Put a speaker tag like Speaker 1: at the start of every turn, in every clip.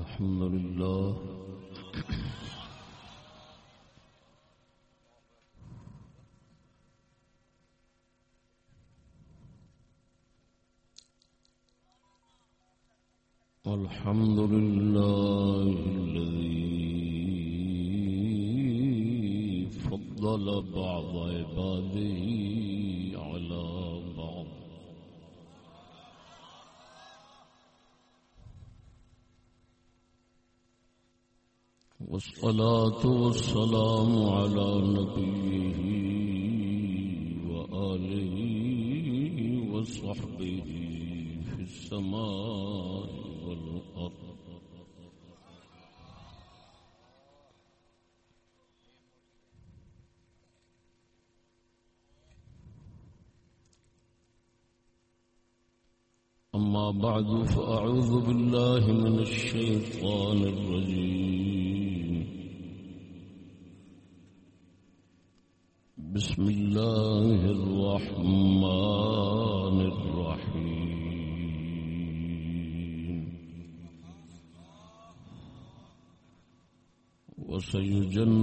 Speaker 1: الحمد لله. الحمد لله الذي فضل بعض عباده والصلاة والسلام على نبيه وآله وصحبه في السماء والأرض. أما بعد فأعوذ بالله من الشيطان الرجيم. بسم الله الرحمن الرحيم. وسيجنبها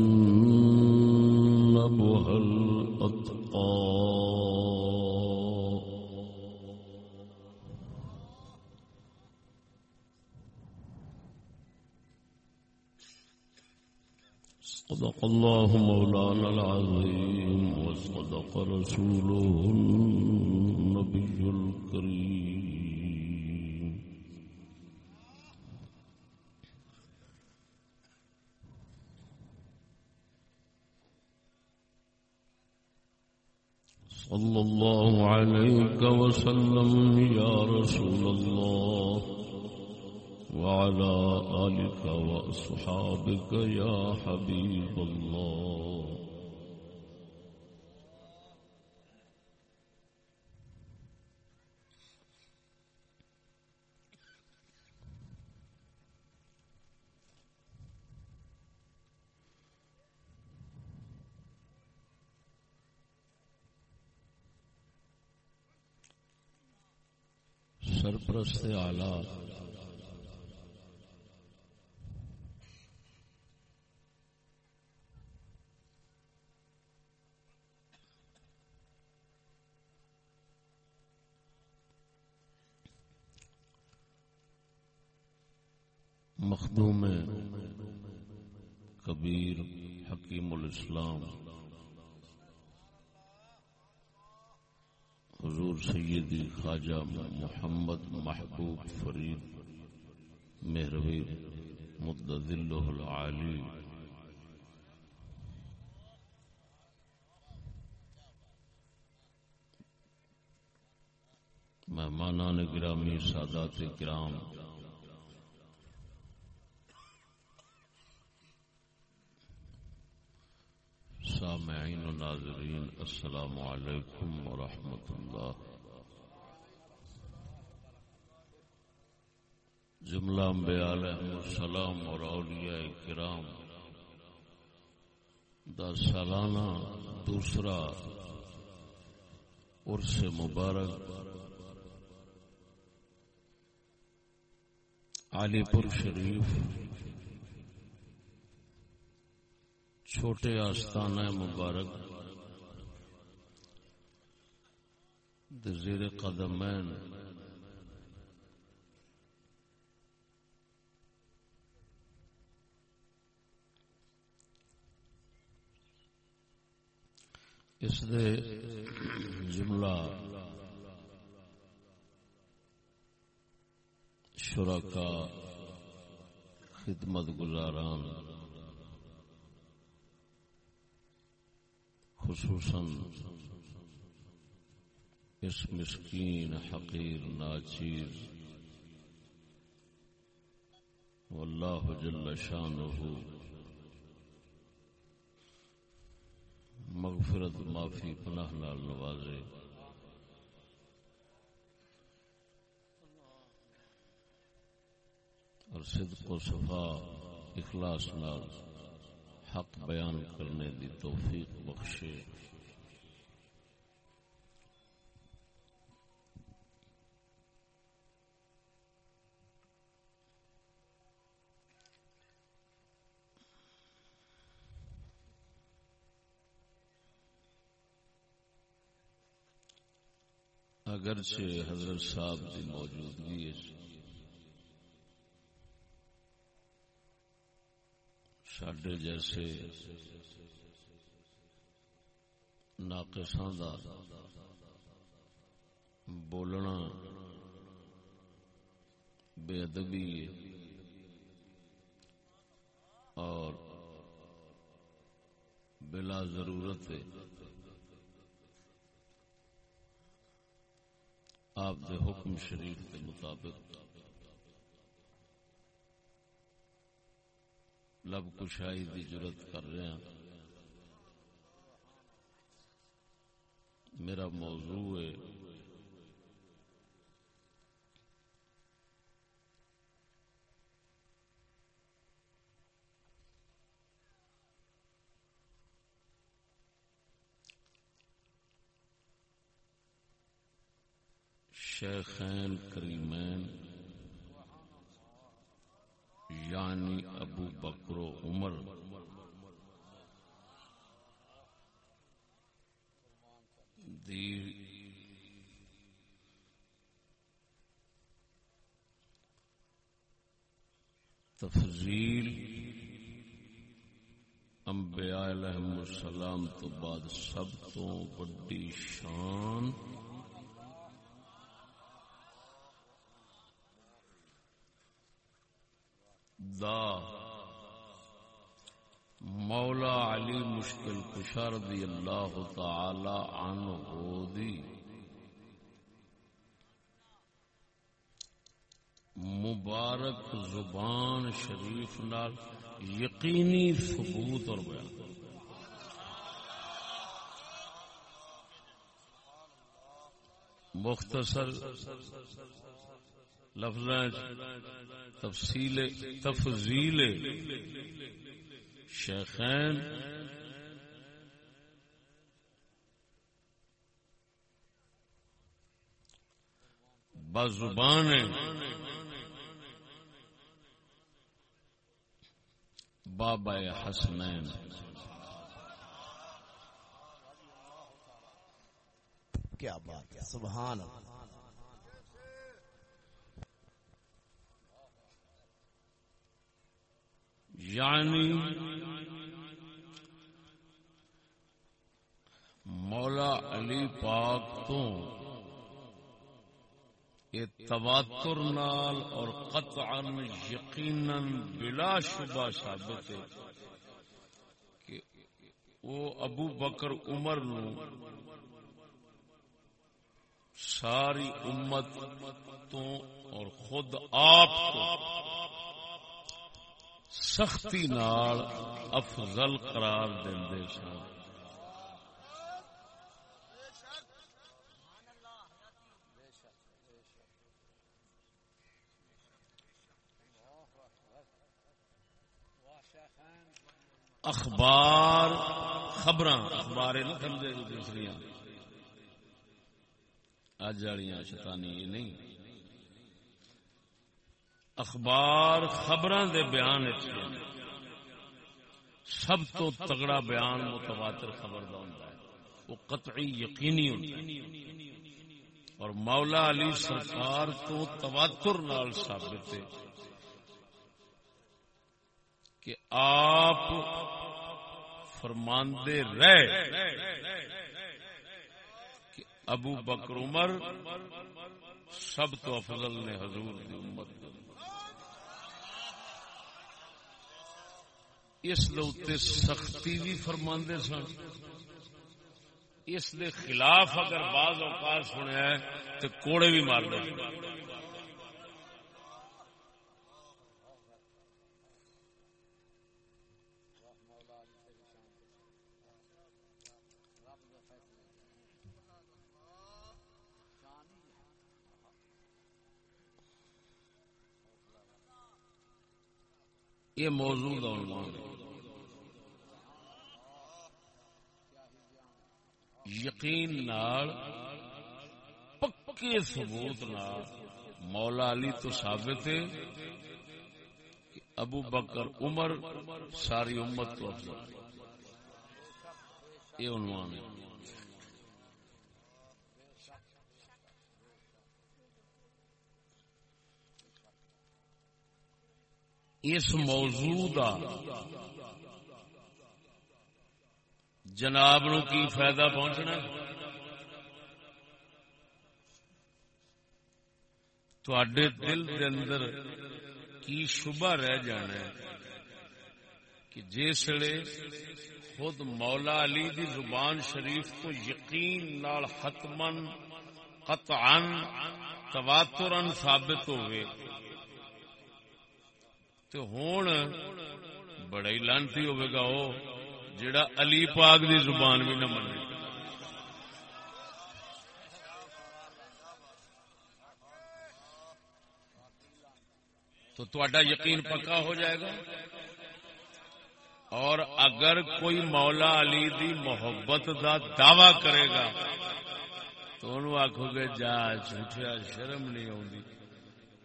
Speaker 1: الأتقى صدق الله مولانا العظيم وصدق رسوله النبي الكريم. صلى الله عليك وسلم يا رسول الله. وعلى آلك وأصحابك يا حبيب الله. سرپرست اعلی مخدوم کبیر حکیم الاسلام، حضور سیدی خواجہ محمد محبوب فرید، مہروی مدذلہ العالی۔ مہمانان گرامی سادات کرام سامعین و ناظرین، السلام علیکم ورحمۃ اللہ۔ جملہ انبیاء علیہ السلام اور اولیاء کرام۔ دا سالانہ دوسرا عرس مبارک۔ علی پور شریف۔ چھوٹے آستانہ مبارک زیر قدمین اس دے جملہ شرکا خدمت گزاران خصوصاً اس مسکین حقیر ناچیر واللہ جل شانہ مغفرت معافی پناہ نال نوازے اور صدق و صفا اخلاص نال حق بیان کرنے دی توفیق بخشے۔ اگرچہ حضرت صاحب کی موجودگی سڈے جیسے ناقصاں دا بولنا بے ادبی اور بلا ضرورت آپ دے حکم شریف کے مطابق لب کشائی دی ضرورت کر رہے ہیں۔ میرا موضوع ہے۔ شیخین کریمین۔ یعنی ابو بکر و عمر۔ دی تفضیل۔ انبیاء علیہ السلام تو بعد سب تو بڑی شان۔ دا مولا علی مشکل کشا رضی اللہ تعالی عنہ دی مبارک زبان شریف نال یقینی ثبوت اور بیان مختصر لفظ تفصیل تفضیل شیخین بزبان بابا حسنین
Speaker 2: کیا بات ہے؟ سبحان اللہ۔
Speaker 1: یعنی مولا علی پاک تو یہ تواتر نال اور قطعا یقینا بلا شبہ ثابت ہے کہ وہ ابو بکر عمر نو ساری امت تو اور خود آپ کو سختی نال افضل قرار دے سن۔ اخبار خبر اخبار دوسری اج والی شتانی یہ نہیں۔ اخبار خبر دے بیان سب تو تگڑا بیان متواتر خبر کا ہوتا ہے۔ وہ قطعی یقینی ہوتا ہے۔ اور مولا علی سرکار تو تواتر نال ثابت ہے کہ آپ فرماندے رہے کہ ابو بکر عمر سب تو افضل نے حضور دی امت اس سختی بھی فرما سن۔ اس دے خلاف اگر بعض اوقات سنیا ہے تو کوڑے بھی مار دیں یہ موضوع عنوان یقین نار پکے ثبوت نار مولا علی تو ثابت ہے ابو بکر عمر ساری امت تو افضل یہ عنوان ہے۔ اس موضوع دا جناب نو کی فائدہ پہنچنا تھوڑے دل دے اندر کی شبہ رہ جانا ہے کہ جسے خود مولا علی دی زبان شریف کو یقین نال حتمن قطعا تواترن ثابت ہوئے تو ہون بڑا ہی لانتی ہوئے گا وہ جڑا علی پاک دی زبان بھی نہ منے۔ تو تھوڑا یقین پکا ہو جائے گا؟ اور اگر کوئی مولا علی دی محبت دا دعوی کرے گا، تو انہوں آخو گے، جا، جھوٹیا، شرم نہیں آتی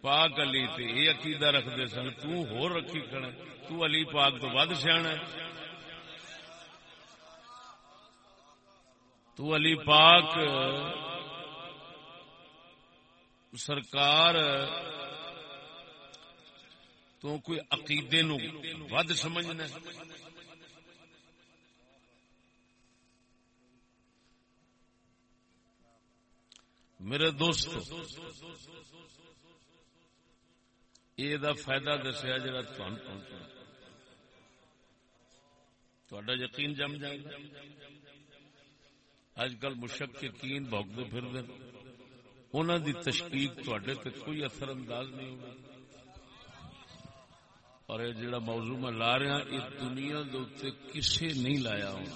Speaker 1: پاک علی تے یہ عقیدہ رکھتے سن، تو ہو رکھی کھڑا تو علی پاک تو ود سیاح تو علی پاک سرکار تو کوئی عقیدے نو ود سمجھنا میرے دوست یہ فائدہ دسیا جا تھوڑا یقین جم جائے گا اج کل مشق یقین پھر انہوں دی تشکیق تے کوئی اثر انداز نہیں ہوگا اور یہ جڑا موضوع میں لا رہا یہ دنیا دے کسے نہیں لایا ہونا۔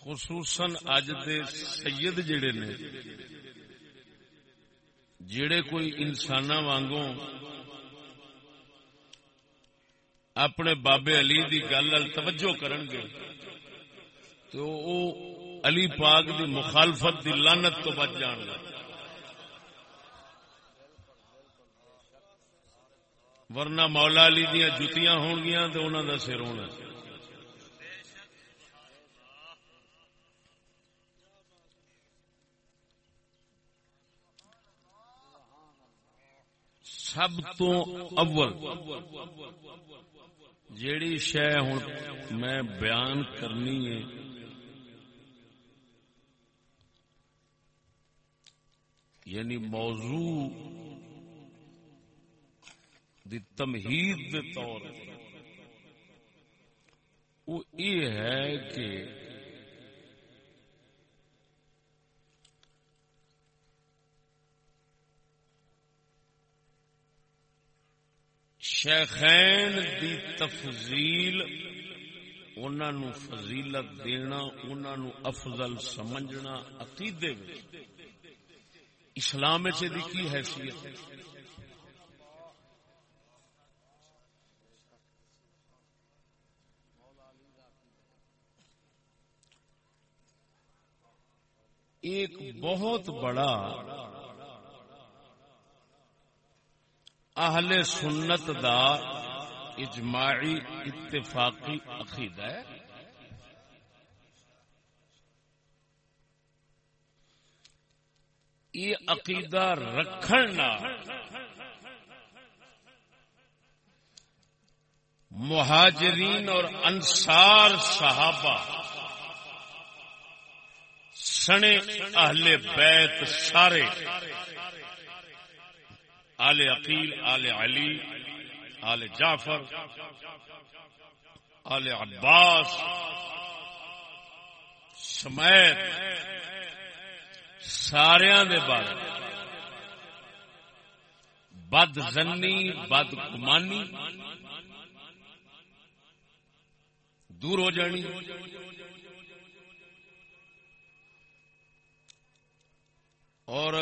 Speaker 1: خصوصاً اج دے سید جڑے نے جڑے کوئی انسان وانگوں اپنے بابے علی دی گل توجہ کرن گے، تو او علی پاک دی مخالفت دی لانت تو بچ جان گا ورنہ مولا علی دیا جتیاں ہون گیا تو انہوں کا سر ہونا۔ سب تو اول۔ جیڑی شہ ہوں میں بیان کرنی ہے۔ یعنی موضوع دی تمہید دے طور وہ یہ ہے کہ شیخین دی تفضیل انہوں فضیلت دینا انہوں افضل سمجھنا، عقیدے اسلام سے کی حیثیت؟ ہے ایک بہت بڑا اہل سنت دا اجماعی اتفاقی عقیدہ ہے۔ یہ عقیدہ رکھنا مہاجرین اور انصار صحابہ سنے اہل بیت سارے آل عقیل، آل علی، آل جعفر، آل عباس، سمیت سارا بارے۔ بد زنی، بد کمانی، دور ہو جانی۔ اور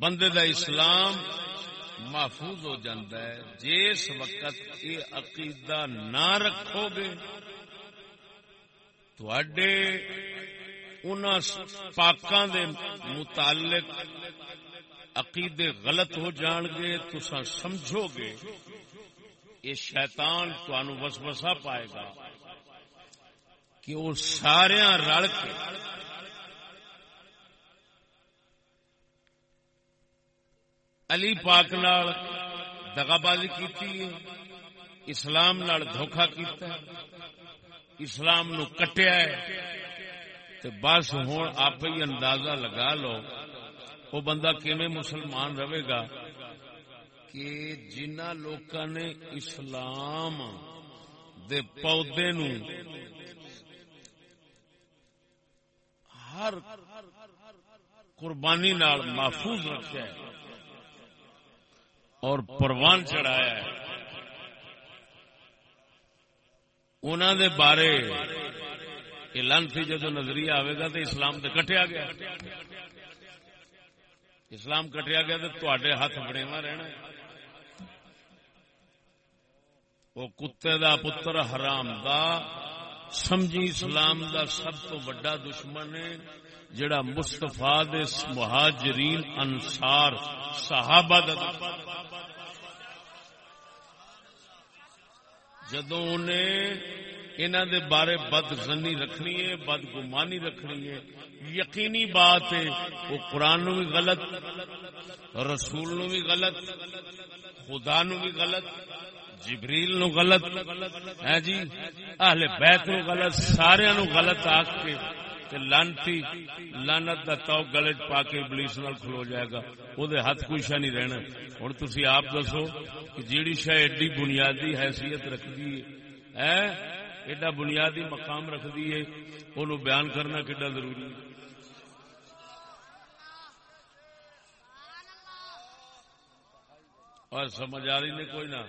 Speaker 1: بندے دا اسلام محفوظ ہو جاتا ہے۔ جس وقت یہ عقیدہ نہ رکھو گے تھوڑے ان پاکاں دے متعلق عقیدے غلط ہو جان گے تو سمجھو گے، یہ شیطان تو وسوسہ پائے گا کہ وہ سارے رل کے علی پاک نال دگا بازی کی اسلام نال دھوکھا کیتا ہے، اسلام نو کٹیا ہے۔ تے بس ہوں آپ ہی اندازہ لگا لو، وہ بندہ کیویں مسلمان رہے گا کہ جنہ لوکاں نے اسلام دے پودے نو ہر قربانی نال محفوظ رکھا ہے۔ اور پروان چڑھایا ہے۔ انہوں دے بارے اعلان تھی جدو نظریہ آئے گا تو اسلام تو کٹیا گیا۔ اسلام کٹیا گیا تو تے ہاتھ بڑےوا رہنا وہ کتے دا پتر حرام دا سمجھی اسلام دا سب تو بڑا دشمن ہے، جڑا مستفا مہاجرین، انصار، صحابہ دا دشمن جدو انہیں انہوں دے بارے بد زنی رکھنی ہے بد گمانی رکھنی ہے، یقینی بات ہے، وہ قرآن نو بھی غلط، رسول نو بھی غلط، خدا نو بھی غلط، جبریل نو غلط ہے جی اہل بیت نو غلط سارے نو غلط آخ کے لانتی، لانت کا تو گلے پا کے بلیس نال کھلو جائے گا۔ وہ ہاتھ کوئی شا نہیں رہنا۔ ہوں تھی آپ دسو کہ جیڑی شہ ایڈی بنیادی حیثیت رکھتی ہے ایڈا بنیادی مقام رکھتی ہے وہ بیان کرنا کڈا ضروری ہے؟ اور سمجھ آ رہی نے کوئی نہ؟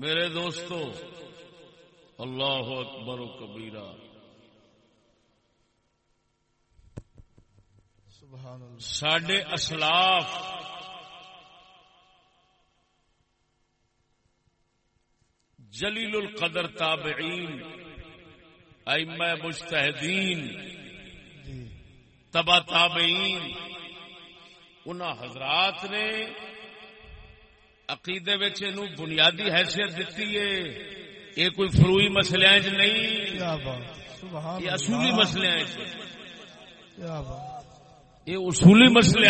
Speaker 1: میرے دوستو، اللہ اکبر و کبیرہ۔ سڈے اسلاف، جلیل القدر تابعین، ائمہ مجتہدین، تبا تابعین ان حضرات نے عقیدے بنیادی حیثیت دیتی ہے۔ یہ کوئی فروئی مسلے نہیں۔ یہ اصولی مسلے یہ اصولی مسلے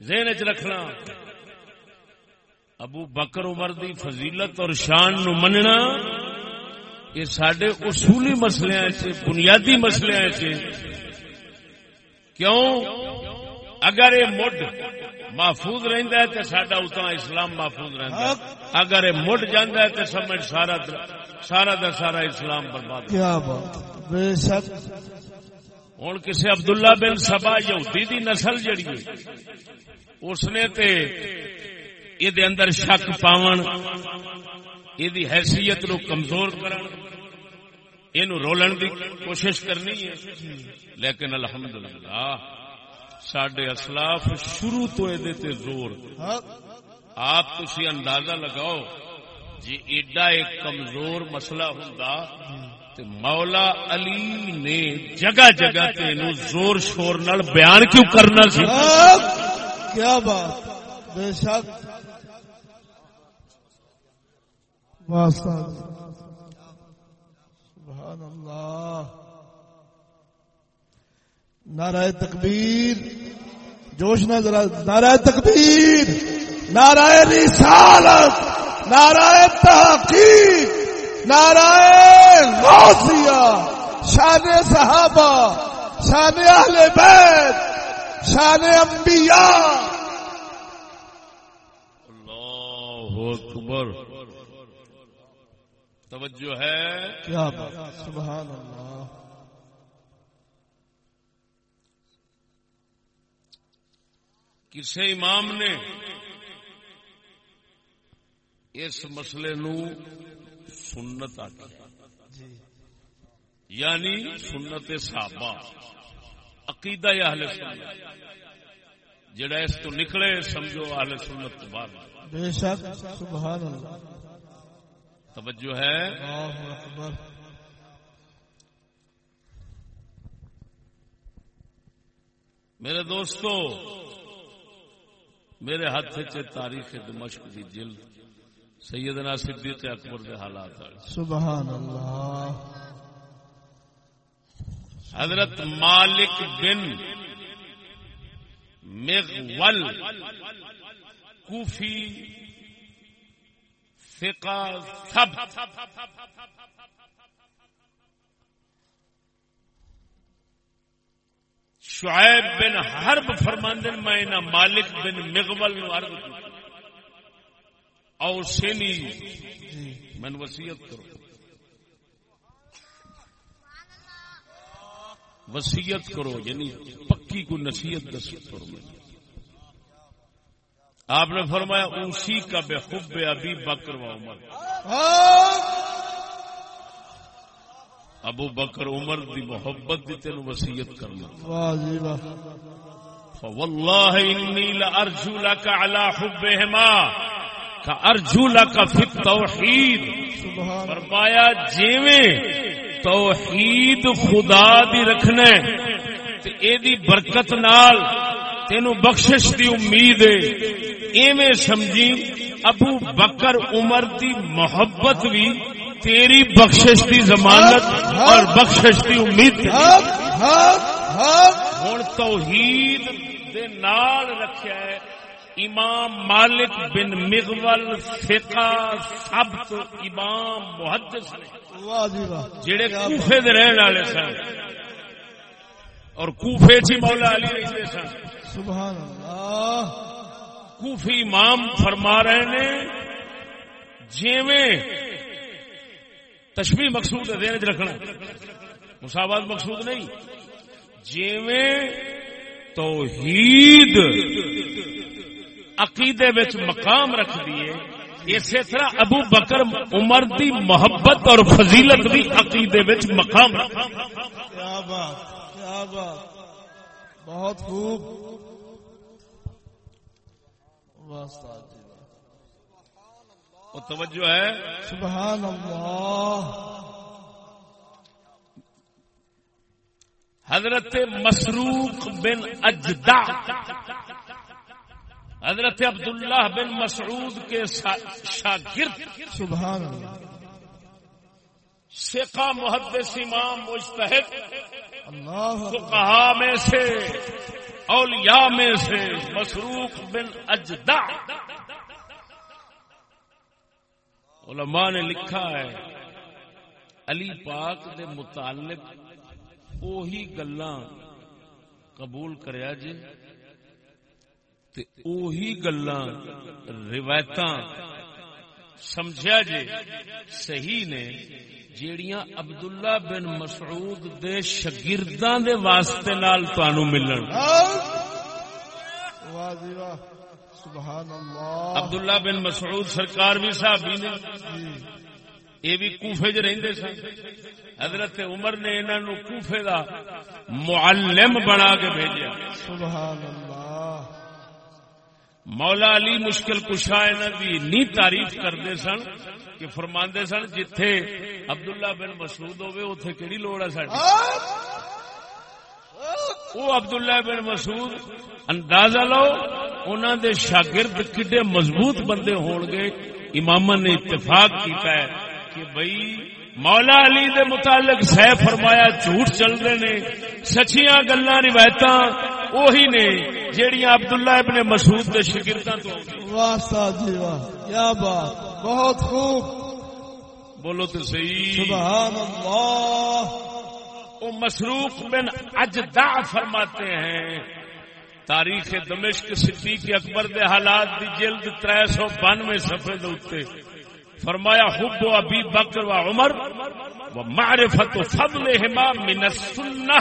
Speaker 1: ذہن چ رکھنا۔ ابو بکر عمر دی فضیلت اور شان نو مننا۔ یہ سڈے اصولی مسلے بنیادی مسلے کیوں؟ اگر یہ مڈ محفوظ رہندا ہے تو سڈا اتنا اسلام محفوظ رہندا ہے۔ اگر یہ مڈ جانا ہے تو سمجھ سارا سارا دا سارا اسلام برباد
Speaker 3: کیا بات بے شک۔
Speaker 1: ہوں کسی عبداللہ بن سبا یہودی دی نسل جڑی اس نے تے یہ اندر شک پاون یہ حیثیت نو کمزور کرن یہ رولن دی کوشش کرنی ہے۔ لیکن الحمدللہ سڈے اسلاف شروع تو یہ زور آپ تھی اندازہ لگاؤ جی ایڈا ایک کمزور مسئلہ ہوں مولا علی نے جگہ جگہ زور شور نال بیان کیوں کرنا سی؟
Speaker 3: کیا بات۔ بے شک۔ سبحان اللہ۔ نعرہ تکبیر جوش نہ ذرا نعرہ تکبیر نعرہ رسالت نعرہ تحقیق نعرہ غوثیہ شان صحابہ شان اہل بیت شان انبیاء۔
Speaker 1: اللہ اکبر۔ توجہ ہے۔
Speaker 3: کیا سبحان اللہ۔
Speaker 1: کسی امام نے اس مسئلے نو سنت آ
Speaker 3: جی۔
Speaker 1: یعنی سنت صحابہ عقیدہ یا اہل سنت۔ جڑا اس تو نکلے سمجھو اہل سنت بعد۔
Speaker 3: بے شک سبحان اللہ۔
Speaker 1: توجہ ہے؟ میرے دوستو میرے ہاتھ چ تاریخ دمشق دی جلد سیدنا صدیق اکبر دے حالات
Speaker 3: سبحان اللہ۔
Speaker 1: حضرت مالک بن مغول کوفی فقہ سب شعیب بن حرب فرماندن، میں نہ مالک بن مغول نو عرض کی او سینی من وصیت کرو وسیعت کرو یعنی پکی کو نصیحت دس کرو آپ نے فرمایا اسی کا بے خوب ابھی بکر و عمر۔ ابو بکر عمر دی محبت دی تین وسیعت کرنا۔
Speaker 3: جی واہ۔
Speaker 1: فواللہ انی لارجو لک علی حبہما کارجو لک فی التوحید۔ فرمایا جیویں توحید خدا دی تے اے دی برکت نال تینو بخشش دی امید ہے۔ ایویں سمجھی ابو بکر عمر دی محبت بھی تیری بخشش دی ضمانت اور بخشش دی امید
Speaker 3: حق
Speaker 1: ہوں توحید دے نال رکھیا ہے۔ امام مالک بن مغول فقہ سبت امام محدث نے۔
Speaker 3: جی
Speaker 1: جڑے کوفے دے رہن والے سن۔ اور کوفے چ مولا علی رہتے سن۔
Speaker 3: سبحان اللہ۔
Speaker 1: کوفی امام فرما رہے نے جیویں تشبیہ مقصود ہے دین چ رکھنا مساوات مقصود نہیں۔ جیویں توحید عقیدے وچ مقام رکھ دیے اسی طرح ابو بکر عمر دی محبت اور فضیلت بھی عقیدے وچ مقام رکھ۔
Speaker 3: کیا بات کیا بات۔ بہت خوب۔ واہ
Speaker 1: اور توجہ ہے۔
Speaker 3: سبحان اللہ۔
Speaker 1: حضرت مسروق بن اجدع۔ حضرت عبداللہ بن مسعود کے شا- شاگرد۔
Speaker 3: سبحان اللہ۔
Speaker 1: سکا محدث امام مجتہد۔
Speaker 3: اللہ
Speaker 1: فقہا میں سے اولیاء میں سے مسروق بن اجدع۔ علماء نے لکھا ہے، علی پاک دے متعلق اوہی گلاں قبول کریا جے، تے اوہی گلاں روایتاں سمجھیا جے، صحیح نے جیڑیاں عبداللہ بن مسعود دے شاگرداں دے واسطے نال تانوں ملن۔
Speaker 3: واہ جی واہ۔ سبحان اللہ۔
Speaker 1: عبداللہ بن مسعود سرکار بھی صحابی نے۔ یہ بھی کوفے چ رہندے سن۔ حضرت عمر نے انہاں نو کوفے دا معلم بنا کے بھیجیا۔
Speaker 3: سبحان اللہ۔
Speaker 1: مولا علی مشکل کشا انہاں دی نی تعریف کرتے سن کہ فرماندے سن جتھے عبداللہ بن مسعود ہوے اوتھے کیڑی لوڑ ہے ساڈی؟ وہ عبداللہ بن مسعود اندازہ لو انہوں دے شاگرد کڈے مضبوط بندے ہون گے۔ امام نے اتفاق کیتا ہے کہ بھئی مولا علی دے متعلق سہ فرمایا جھوٹ چل رہے نے۔ سچیاں گلاں روایتاں وہی نے جیڑیاں عبداللہ ابن مسعود دے شاگرداں تو
Speaker 3: واہ جی واہ۔ کیا بات۔ بہت خوب۔
Speaker 1: بولو تو صحیح۔
Speaker 3: سبحان اللہ۔
Speaker 1: وہ مسروق بن اجدا فرماتے ہیں۔ تاریخ دمشق صدیق اکبر دے حالات دی جلد تر سو بانوے سفے دے فرمایا حب و ابی بکر و عمر و معرفت و فضلہما من السنہ۔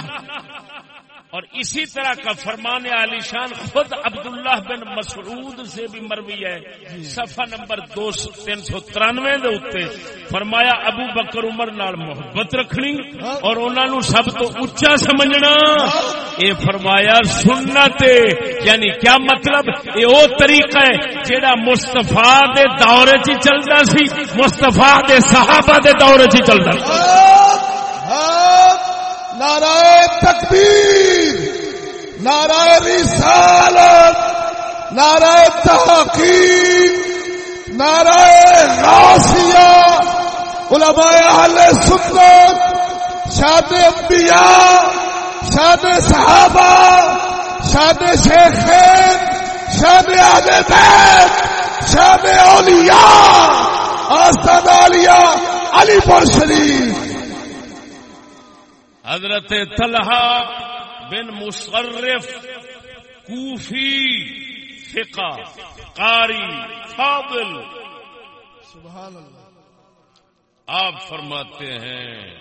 Speaker 1: اور اسی طرح کا فرمان علی شان خود عبداللہ بن مسعود سے بھی مروی ہے۔ صفحہ نمبر دو تین سو ترانوے فرمایا، ابو بکر عمر نال محبت رکھنی اور انہوں سب تو اچا سمجھنا۔ اے فرمایا سننا تے یعنی کیا مطلب؟ اے او طریقہ ہے جیڑا مستفا دے دورے چ چلتا سی مستفا دے صحابہ دے دورے چ چلتا
Speaker 3: نعرہ تکبیر، نعرہ رسالت، نعرہ تحقیق، نعرہ غاسیہ علماء اہل سنت شاد انبیاء شاد صحابہ شاد شیخین شاد اہل بیت شاد اولیاء، آستان علیہ علی پور شریف۔
Speaker 1: حضرت طلحہ بن مصرف کوفی فقہ قاری، فاضل۔
Speaker 3: سبحان اللہ
Speaker 1: آپ فرماتے ہیں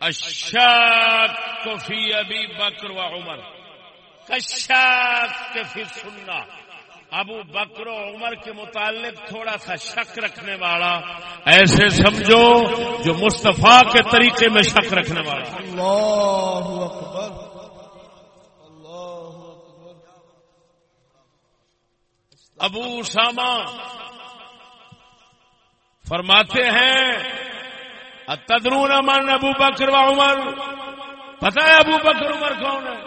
Speaker 1: اشاک فی ابی بکر و عمر، کشاک فی سننا ابو بکر و عمر کے متعلق تھوڑا سا شک رکھنے والا ایسے سمجھو جو مصطفیٰ کے طریقے میں شک رکھنے والا۔
Speaker 3: اللہ اکبر۔ اللہ اکبر۔
Speaker 1: ابو اسامہ فرماتے ہیں تدرون من ابو بکر و عمر؟ پتہ ہے ابو بکر عمر کون ہے؟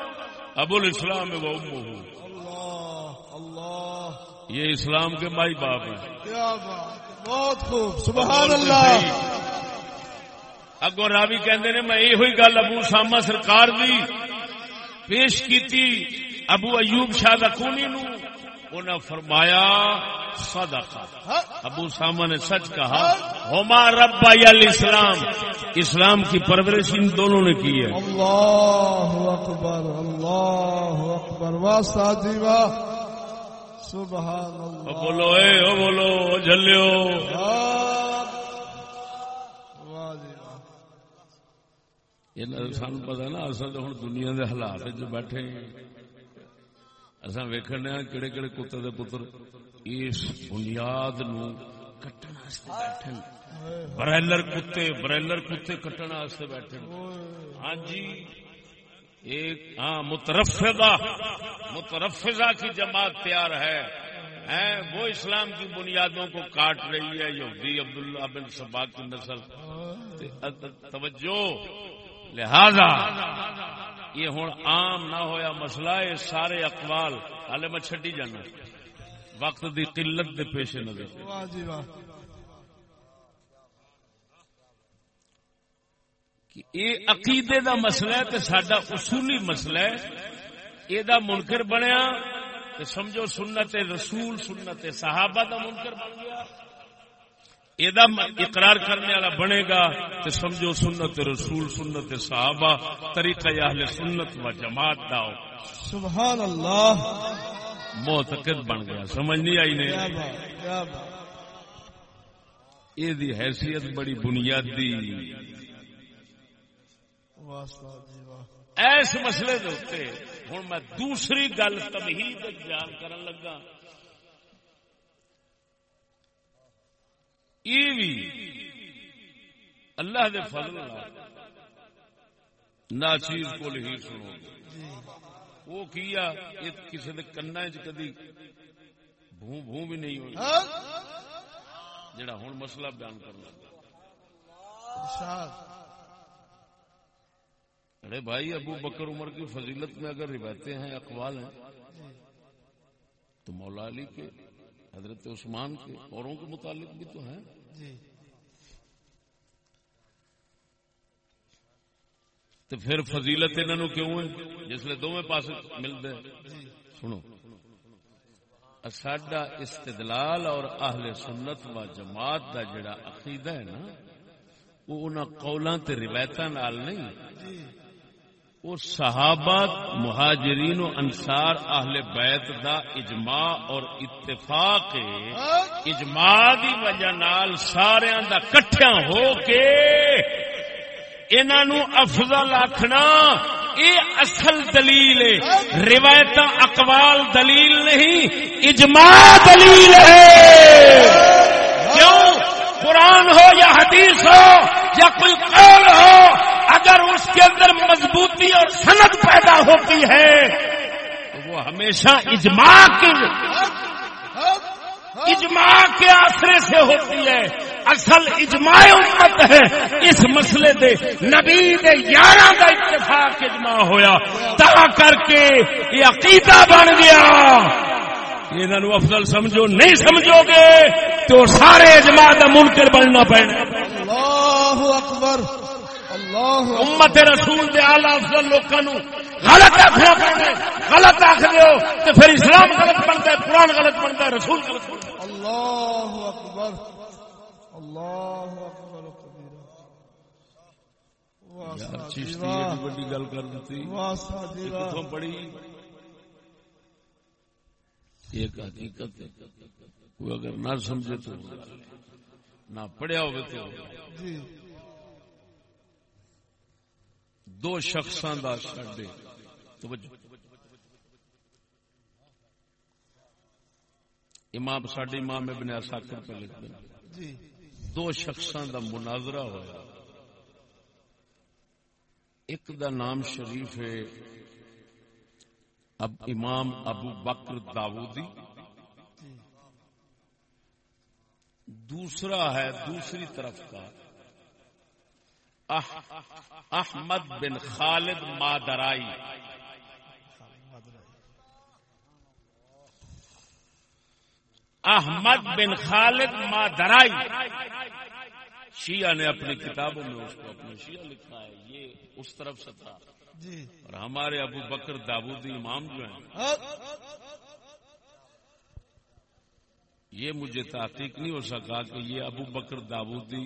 Speaker 1: ابو الاسلام و امہ یہ اسلام کے مائی باپ ہیں۔
Speaker 3: بہت خوب سبحان اللہ۔
Speaker 1: اگو راوی کہندے نے میں یہ ہوئی گل ابو اسامہ سرکار دی پیش کیتی ابو ایوب شاہ کونی نو۔ انہیں فرمایا صدقہ۔ ابو اسامہ نے سچ کہا ہوما ربا الاسلام اسلام۔ کی پرورش ان دونوں نے کی ہے۔
Speaker 3: اللہ اکبر اللہ اکبر واسطہ جی واہ۔ سبحان اللہ
Speaker 1: بولو اے او بولو جھلیو۔
Speaker 3: جی
Speaker 1: سان پتا نا اصل تو ہوں دنیا دے حالات بیٹھے اصا ویکن کہڑے کہڑے کتے دے پتر اس بنیاد نو کٹن بیٹھے برائلر کتے برائلر کتے کٹن بیٹھے ہاں جی ایک ہاں مترفضہ مترفضہ کی جماعت تیار ہے۔ وہ اسلام کی بنیادوں کو کاٹ رہی ہے، یہودی عبداللہ بن سبا کی نسل۔ توجہ۔ لہذا، یہ ہوں عام نہ ہویا مسئلہ، یہ سارے اقوال۔ ہالے میں چھڈی جانا۔ وقت دی قلت دے پیش نظر۔
Speaker 3: جی، واہ جی واہ
Speaker 1: کہ یہ عقیدے دا مسئلہ ہے تے ساڈا اصولی مسئلہ ہے۔ یہ دا منکر بنیا تے سمجھو سنت رسول سنت صحابہ دا منکر بن گیا۔ یہ دا اقرار کرنے والا بنے گا تے سمجھو سنت رسول سنت صحابہ طریقہ اہل سنت و جماعت دا۔
Speaker 3: سبحان اللہ۔
Speaker 1: معتقد بن گیا۔ سمجھ نہیں آئی نے؟
Speaker 3: بات
Speaker 1: یہ دی حیثیت بڑی بنیادی۔ ایس مسئلے دے اتنے ہوں میں دوسری گل تمہید بیان کرن لگا۔ بھی اللہ دے فضل ناچیز کو ہی سنو۔ وہ کیا؟ کسی دے کنا کدی بھوں بھوں بھی نہیں ہوئی۔
Speaker 3: ہاں؟
Speaker 1: جڑا ہوں مسئلہ بیان کرنا ارے بھائی ابو بکر عمر کی فضیلت میں اگر روایتیں ہیں اقوال ہیں تو مولا علی کے حضرت عثمان کے اوروں کے متعلق بھی تو ہیں۔
Speaker 3: جی۔
Speaker 1: تو پھر فضیلت انہوں کیوں ہے جس لیے دونوں پاس ملتے سنو۔ ساڈا استدلال اور اہل سنت و جماعت دا جڑا عقیدہ ہے نا وہ انہاں قولاں تے روایتاں نال نہیں۔ وہ صحابہ، مہاجرین و انصار، اہل بیت دا اجماع اور اتفاق اجماع دی وجہ نال ساریاں دا کٹھیاں ہو کے انہاں نو افضل آکھنا یہ اصل دلیل ہے روایت اقوال دلیل نہیں، اجماع دلیل ہے۔ کیوں؟ قرآن ہو یا حدیث ہو یا کوئی قول ہو اگر اس کے اندر مضبوطی اور صنعت پیدا ہوتی ہے، تو وہ ہمیشہ اجماع کی اجماع کے آسرے سے ہوتی ہے۔ اصل اجماع امت ہے۔ اس مسئلے دے نبی دے یارہ کا اتفاق اجماع ہویا۔ تا کر کے یہ عقیدہ بن گیا۔ انہوں افضل سمجھو، نہیں سمجھو گے تو سارے اجماع کا منکر بننا پینا
Speaker 3: اللہ اکبر۔
Speaker 1: امت رسول دے آلہ افضل لوگوں غلط آخنا پینا غلط آخ دیو تو پھر اسلام غلط بنتا ہے قرآن غلط بنتا ہے رسول غلط بنتا ہے۔
Speaker 3: اللہ اکبر۔ اللہ اکبر
Speaker 1: یار
Speaker 3: واہ
Speaker 1: ایڈی بڑی گل کر دیتی
Speaker 3: واہ
Speaker 1: کتوں پڑھی ایک حقیقت ہے۔ کوئی اگر نہ سمجھے تو نہ پڑھیا ہوگا تو
Speaker 3: جی۔
Speaker 1: دو شخصاں دا چھڈے توجہ۔ امام ساڈے امام ابن اساکر پہ لکھتے ہیں
Speaker 3: جی۔
Speaker 1: دو شخصاں دا مناظرہ ہوا ایک دا نام شریف ہے اب امام ابو بکر داودی دوسرا ہے دوسری طرف کا۔ احمد بن خالد مادرائی۔ احمد بن خالد مادرائی۔ شیعہ نے اپنی کتابوں میں اس کو اپنا شیعہ لکھا ہے یہ اس طرف سے تھا۔
Speaker 3: جی۔
Speaker 1: اور ہمارے ابو بکر داودی امام جو ہیں
Speaker 3: ہاں،
Speaker 1: یہ مجھے تحقیق نہیں ہو سکا کہ یہ ابو بکر داودی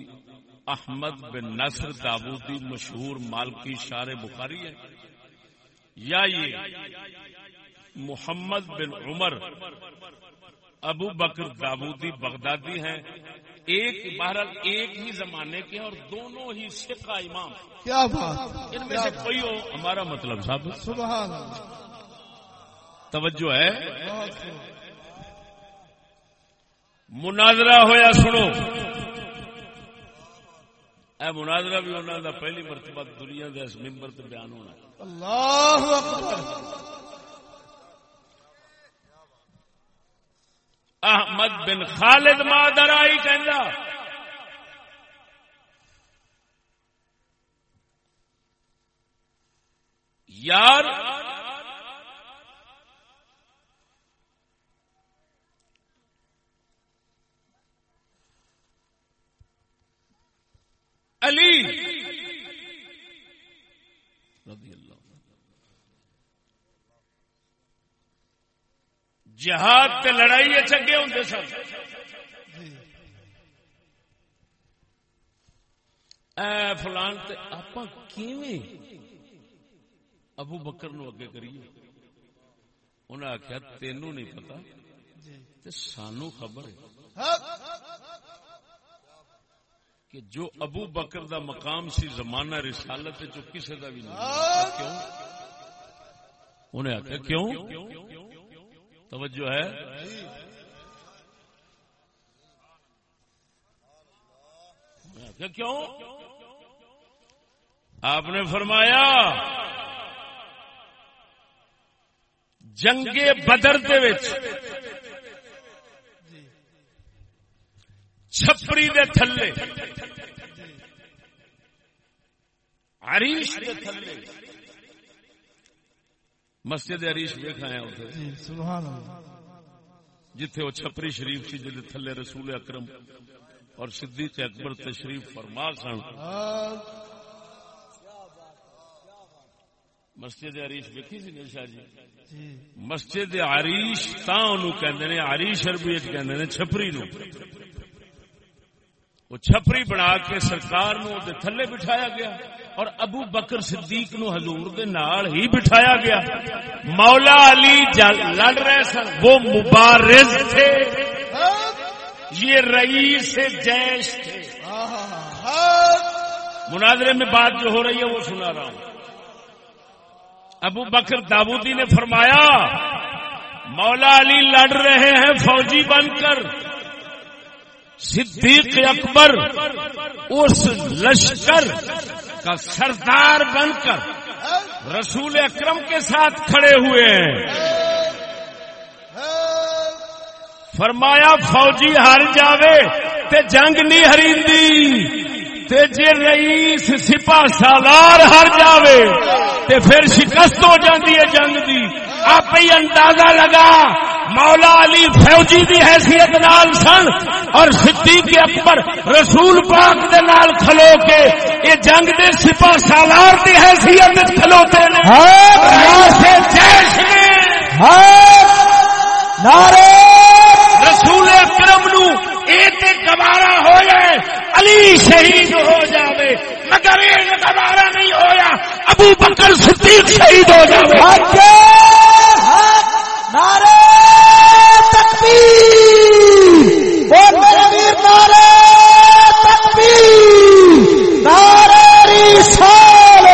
Speaker 1: احمد بن نصر داودی مشہور مالکی شار بخاری ہے۔ یا یہ محمد بن عمر ابو بکر داودی بغدادی ہیں۔ ایک بہرحال ایک ہی زمانے کے ہیں اور دونوں ہی سکھا امام۔
Speaker 3: کیا بات۔
Speaker 1: ان میں سے کوئی ہو۔ ہمارا مطلب صاحب۔
Speaker 3: سبحان
Speaker 1: توجہ ہے۔ مناظرہ ہویا سنو۔ اے مناظرہ بھی انہوں دا پہلی مرتبہ دنیا دے اس ممبر تے بیان ہونا
Speaker 3: اللہ اکبر۔
Speaker 1: احمد بن خالد مادرائی کہندا۔ یار علی رضی اللہ جہاد تے لڑائی اچھا چنگے ہوں سن۔ اے فلان تے آپاں کیویں ابو بکر نو اگے کریے؟ انہیں آخیا تینوں نہیں پتا تے سانو خبر ہے۔ کہ جو ابو بکر دا مقام سی زمانہ رسالت جو کسے دا بھی نہیں کیوں؟ انہیں آخیا کیوں؟ توجہ ہے۔ انہیں کیوں؟ آپ نے فرمایا، جنگ بدر دے وچ چھپری دے تھلے۔ عریش دے تھلے۔ مسجد عریش ویکھا ہے اتنے
Speaker 3: جی سبحان اللہ۔
Speaker 1: جتھے وہ چھپری شریف سی جلد تھلے رسول اکرم اور صدیق اکبر تشریف فرما سن۔ مسجد عریش ویکھی سی نے شاہ جی؟
Speaker 3: جی۔
Speaker 1: مسجد عریش تاں انہوں کہندے نے عریش عربی وچ کہندے نے چھپری نو وہ چھپری بنا کے سرکار نو دے تھلے بٹھایا گیا اور ابو بکر صدیق نو حضور دے نال ہی بٹھایا گیا۔ مولا علی لڑ رہے سن، وہ مبارز تھے۔ یہ رئیس جیش تھے۔ مناظرے میں بات جو ہو رہی ہے وہ سنا رہا ہوں۔ ابو بکر داودی نے فرمایا، مولا علی لڑ رہے ہیں، فوجی بن کر۔ صدیق اکبر اس لشکر کا سردار بن کر رسول اکرم کے ساتھ کھڑے ہوئے ہیں۔ فرمایا، فوجی ہار جاوے، تے جنگ نہیں ہریندی، تے جے رئیس سپا سالار ہر جاوے، تے پھر شکست ہو جاندی ہے جنگ دی۔ آپ ہی اندازہ لگا مولا علی فوجی دی حیثیت نال سن اور صدیق اکبر رسول پاک دے نال کھلو کے یہ جنگ دے سپاہ سالار دی حیثیت کھلوتے نے سے جیش نے
Speaker 3: نعرے
Speaker 1: رسول اکرم نو اے تے گوارا ہو جائے علی شہید ہو جاوے۔ مگر یہ گوارا نہیں ہویا۔ ابو بکر صدیق شہید ہو جاوے۔
Speaker 3: تکبیر۔ میرے ویر تکبیر۔ رسالت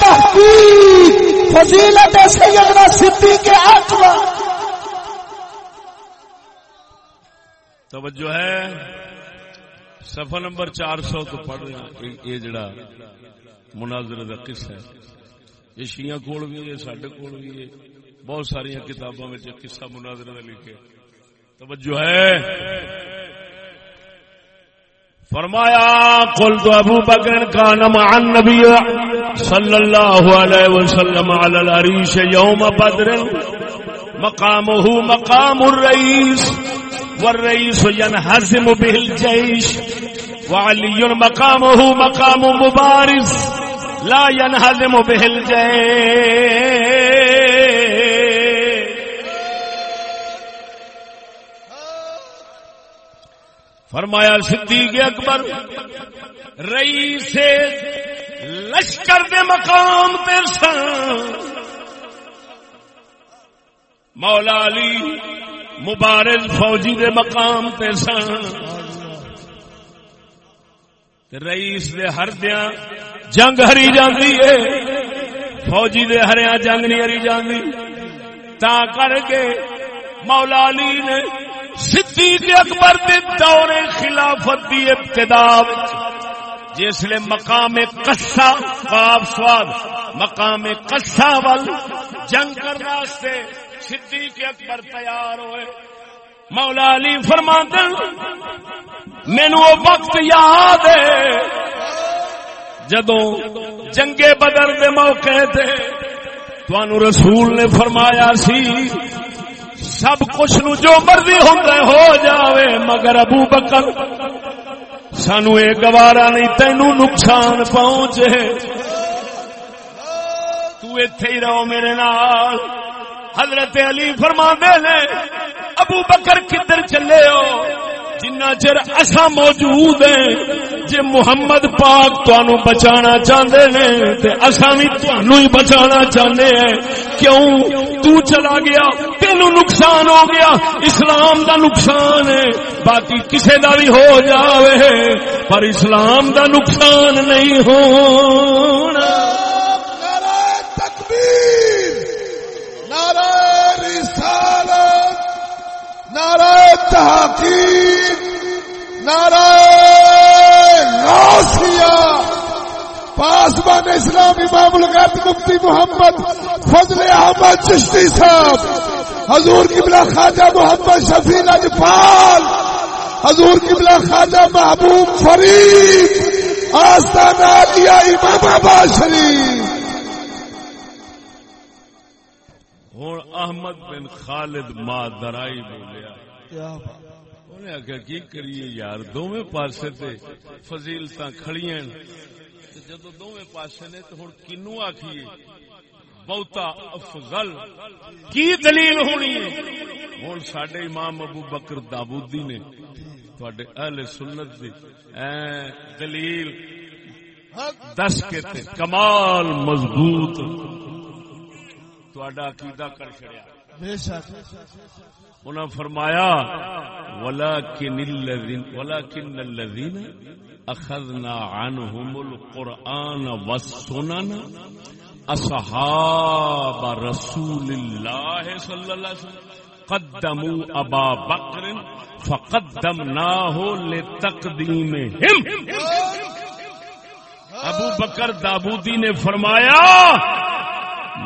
Speaker 3: تحقیق۔ فضیلت سیدنا صدیق اکبر۔
Speaker 1: توجہ ہے۔ صفحہ نمبر چار سو تو پڑھ رہے ہیں۔ یہ جڑا مناظر کا قصہ ہے۔ یہ شیعہ کول بھی ہے سڈے کول بھی ہے۔ بہت ساری کتابوں میں قصہ مناظر کا لکھے۔ توجہ ہے۔ فرمایا قل تو ابو بکر کا نم عن نبی صلی اللہ علیہ وسلم علی العریش یوم بدر، مقامه مقام الرئیس والرئيس ينهزم به الجيش وعلي مقامه مقام مبارز، لا ينهزم به الجيش فرمایا صدیق اکبر، رئیس لشکر دے مقام تے سن مولا علی مبارز فوجی دے مقام تے سن رئیس دے ہردیاں جنگ ہری جاندی ہے فوجی دے ہریاں جنگ نہیں ہری جاندی۔ تا کر کے مولا علی نے صدیق اکبر دے دور خلافت دی ابتدا جس مقام قصہ قاب سواد، مقام قصہ وال جنگ کرنا سے صدیق اکبر تیار ہوئے۔ مولا علی فرما مینو وہ وقت یاد ہے جدو جنگے بدر دے موقع تھے تو رسول نے فرمایا سی سب کچھ نو جو مرضی ہوتا ہو جاوے۔ مگر ابو بکر، سانو یہ گوارا نہیں، تینو نقصان پہنچے۔ تو اتے ہی رہو میرے نال۔ حضرت علی فرما نے، ابو بکر کدھر چلے ہو؟ جنا چر اصا موجود ہیں۔ جے محمد پاک تانو بچانا چاہتے ہیں تے اصا بھی تانو ہی بچانا چاہتے ہیں۔ کیوں؟ تو چلا گیا تینو نقصان ہو گیا۔ اسلام دا نقصان ہے، باقی کسے دا بھی ہو جاوے پر اسلام دا نقصان نہیں ہونا۔
Speaker 3: نعرہ رسالت، نعرہ تحقیق، نعرہ غوثیہ پاسبان اسلام امام الغیب مفتی محمد فضل احمد چشتی صاحب حضور قبلہ خواجہ محمد شفیع اجپال حضور قبلہ خواجہ محبوب فرید آستانہ علیہ امام آباد شریف۔
Speaker 1: ہوں احمد بن خالد ماں درائی بولیا انہیں آخیا کی کریے یار دونوں پاسے تے فضیلت کھڑیاں جدو دونوں پاسے نے تو ہوں کنو آخیے بہتا افضل۔ کی دلیل ہونی ہے؟ ہوں سڈے امام ابو بکر دابودی نے تھوڑے اہل سنت دی دلیل دس کے تے کمال مضبوط تھوڑا عقیدہ کر چڑیا
Speaker 3: بے شک۔
Speaker 1: انہاں فرمایا ولكن الذين ولكن الذين اخذنا عنهم القران والسنن اصحاب رسول الله صلى الله عليه وسلم. قدموا ابا بکر فقدمناه لتقديمهم. ابو بکر دابودی نے فرمایا،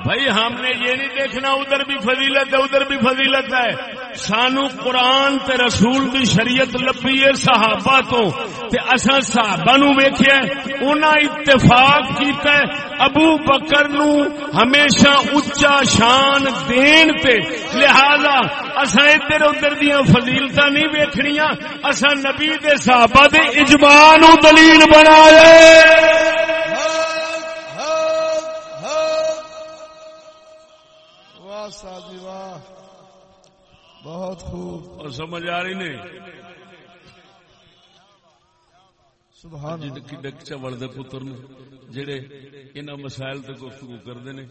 Speaker 1: بھائی ہم نے یہ نہیں دیکھنا، ادھر بھی فضیلت ہے، ادھر بھی فضیلت ہے۔ سانو قرآن تے رسول دی شریعت لبی ہے صحابہ تو تے اساں صحابہ نو ویکھیا انہاں اتفاق کیتا ہے ابو بکر نو ہمیشہ اچا شان دین تے لہذا اساں ادھر ادھر دیاں فضیلتاں نہیں ویکھنیاں اساں نبی دے صحابہ دے اجماع نو دلیل بنائے
Speaker 3: واہ سادی واہ بہت خوب۔
Speaker 1: اور سمجھ آ رہی نہیں؟
Speaker 3: سبحان
Speaker 1: پتر نے جڑے انہاں مسائل تے گفتگو کردے نے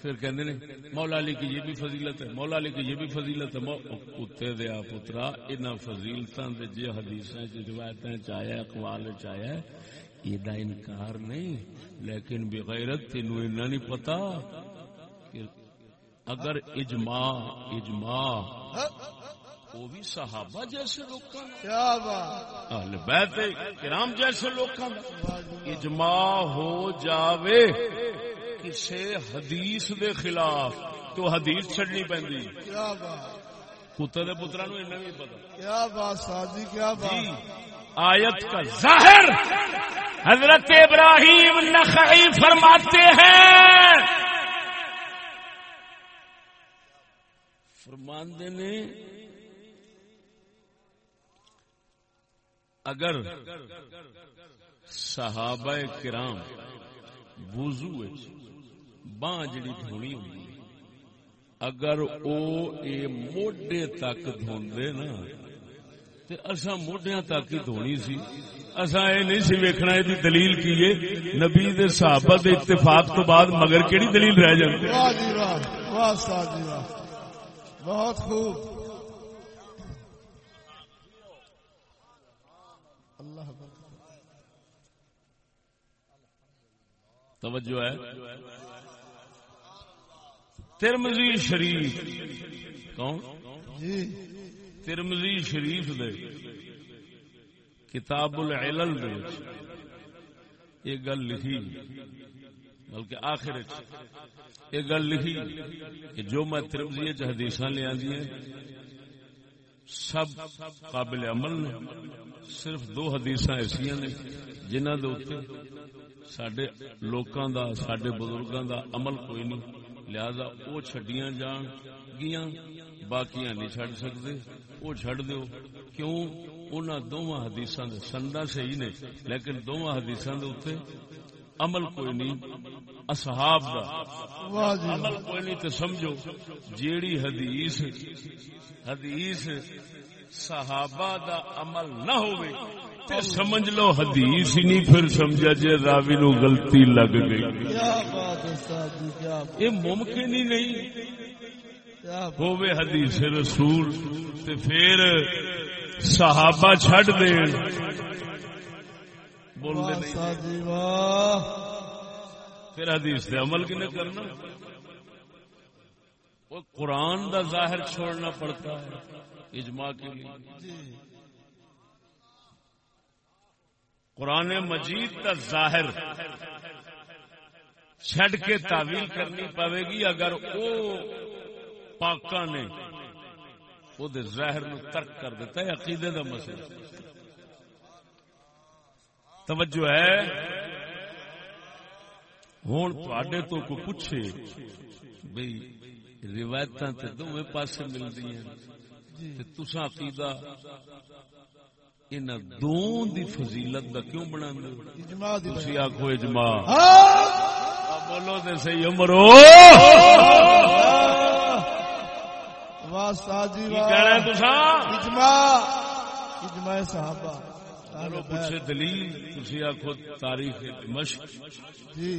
Speaker 1: پھر کہندے نے مولا علی کی یہ بھی فضیلت ہے مولا علی کی یہ بھی فضیلت ہے۔ کتے دیا پترا انہاں فضیلتاں دے جے حدیثاں چ روایتاں چ آیا اقوال چ آیا ہے، انکار نہیں لیکن بغیرت تینوں انہاں نہیں پتا اگر اجماع اجماع وہ بھی صحابہ جیسے لوگوں
Speaker 3: کیا بات۔
Speaker 1: اہل بیت کرام جیسے کا اجماع ہو جاوے کسے حدیث دے خلاف تو حدیث چھڑنی پیندی
Speaker 3: کیا بات۔
Speaker 1: کتے دے پترا نو انہیں بھی پتا
Speaker 3: کیا بات سادی کیا
Speaker 1: جی
Speaker 3: بات
Speaker 1: آیت کا ظاہر حضرت ابراہیم نخعی فرماتے ہیں۔ فرماندے نے اگر صحابہ کرام وضو وچ باں جڑی دھونی ہوندی ہے، اگر او اے موڈے تک دھوندے نا تے اساں موڈیاں تک ہی دھونی سی۔ اساں اے نہیں سی ویکھنا اے دی دلیل کی ہے نبی دے صحابہ دے اتفاق تو بعد مگر کیڑی دلیل رہ جاندی
Speaker 3: واہ جی واہ واہ سادی واہ۔ بہت خوب۔ اللہ
Speaker 1: توجہ ہے۔ ترمزی شریف۔ کون؟
Speaker 3: جی۔
Speaker 1: ترمزی شریف دے۔ کتاب العلل دے۔ یہ گل لکھی۔ بلکہ آخر یہ گل لکھی کہ جو میں ترمزی چ حدیثاں لے سب قابل عمل نے، صرف دو حدیثاں ایسیاں نے جنہاں دے اوتے سڈے لوکاں دا سڈے بزرگاں دا عمل کوئی نہیں، لہذا وہ چھڈیاں جان گیاں، باقیاں نہیں چھڈ سکتے وہ چھڈ دیو، کیوں؟ انہاں دوواں حدیثاں دے سندا صحیح نے، لیکن دوواں حدیثاں دے اوتے عمل کوئی نہیں۔ اصحاب دا۔
Speaker 3: جی۔
Speaker 1: عمل کوئی نہیں تو سمجھو جیڑی حدیث حدیث صحابہ دا عمل نہ ہوئے تے سمجھ لو حدیث ہی نہیں پھر سمجھا جے راوی نو غلطی لگ گئی۔
Speaker 3: بات
Speaker 1: یہ ممکن ہی نہیں۔ ہوئے حدیث رسول تے پھر صحابہ چھڑ دین۔ بول دے نہیں۔ پھر حدیث پہ عمل کی کنے کرنا؟ وہ قرآن دا ظاہر چھوڑنا پڑتا ہے، اجماع کے لیے۔ قرآن مجید کا ظاہر چھڈ کے تعویل کرنی پاوے گی، اگر او پاکا نے وہ ظاہر نو ترک کر دیتا ہے، عقیدے دا مسئلہ۔ توجہ ہے؟ ہوں تھوڑے تو کوئی پوچھے بھئی روایتاں تے دونوں پاسے ملدی ہیں تے تساں عقیدہ ان دون دی فضیلت دا کیوں بنا
Speaker 3: اجماع دی
Speaker 1: آکھو اجماع۔
Speaker 3: ہاں۔
Speaker 1: بولو تے صحیح عمرو
Speaker 3: واہ
Speaker 1: ہے
Speaker 3: واہ اجماع۔ اجماع صحابہ۔
Speaker 1: چلو پوچھے دلیل تسی آکھو تاریخ دمشق
Speaker 3: جی۔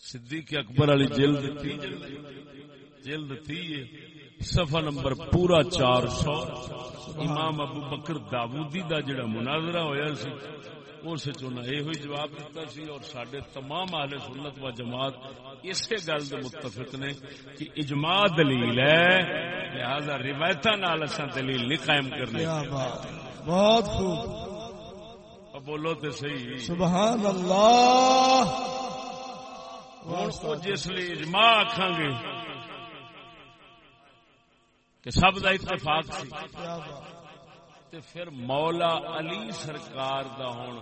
Speaker 1: صدیق اکبر والی جلد تھی۔ جلد تھی صفحہ نمبر پورا چار سو۔ امام ابو بکر داودی دا جڑا مناظرہ ہویا سی۔ اس یہ ہوئی جواب دیتا سی اور سڈے تمام اہل سنت و جماعت اسی گل دے متفق نے کہ اجماع دلیل ہے لہذا روایت نال اساں دلیل نہیں قائم کرنے
Speaker 3: بہت خوب۔
Speaker 1: بولو تے صحیح۔
Speaker 3: سبحان اللہ
Speaker 1: ہوں جس لیے اجماع آکھاں گے کہ سب دا اتفاق سی۔ تے پھر مولا علی سرکار دا ہون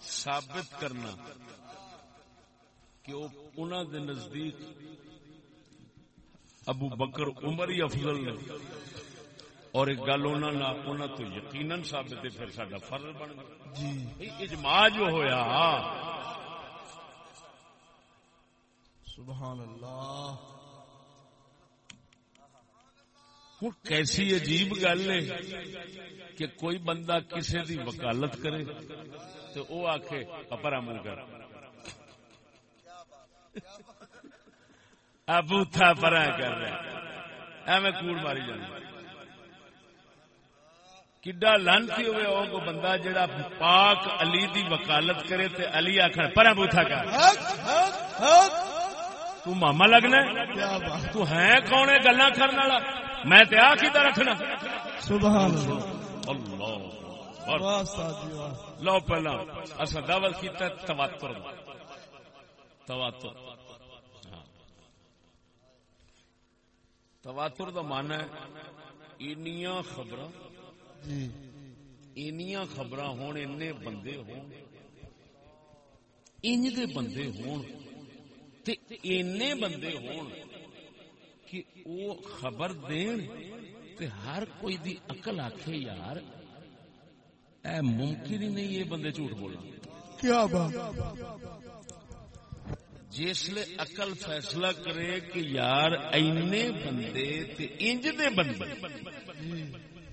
Speaker 1: ثابت کرنا کہ وہ انہوں دے نزدیک ابو بکر عمر ہی افضل نے۔ اور ایک گل انہوں نے انہوں تو یقیناً ثابت ہے پھر ساڈا فرض بن گیا۔
Speaker 3: جی۔
Speaker 1: اجماع جو ہویا۔
Speaker 3: سبحان اللہ
Speaker 1: ہوں کیسی عجیب گل ہے کہ کوئی بندہ کسی دی وکالت کرے تو وہ آخ اپرا منہ کر۔ بوتھا پرا کر۔ رہا ایویں کوڑ ماری جانا کڈا لانتی ہوئے وہ کو بندہ جڑا پاک علی دی وکالت کرے تے علی آخر پرا بوتھا کر۔ تو ماما لگنا؟
Speaker 3: کیا
Speaker 1: تو ہے کون گلا کرنے والا؟ میں تے آ کیتا رکھنا۔
Speaker 3: سبحان اللہ۔
Speaker 1: لو پہلا اصا دعوت کیتا ہے تواتر۔ تواتر۔ ہاں۔ تواتر دا مانا ہے اینیاں خبراں۔
Speaker 3: جی۔
Speaker 1: اینیاں خبراں ہون بندے ہون۔ انج دے بندے ہون۔ تے اینے بندے ہون کہ او خبر دین تے ہر کوئی دی عقل آکھے یار اے ممکن ہی نہیں یہ بندے جھوٹ بولنا۔
Speaker 3: کیا بات؟
Speaker 1: جسل عقل فیصلہ کرے کہ یار اینے بندے تے انج دے بندے۔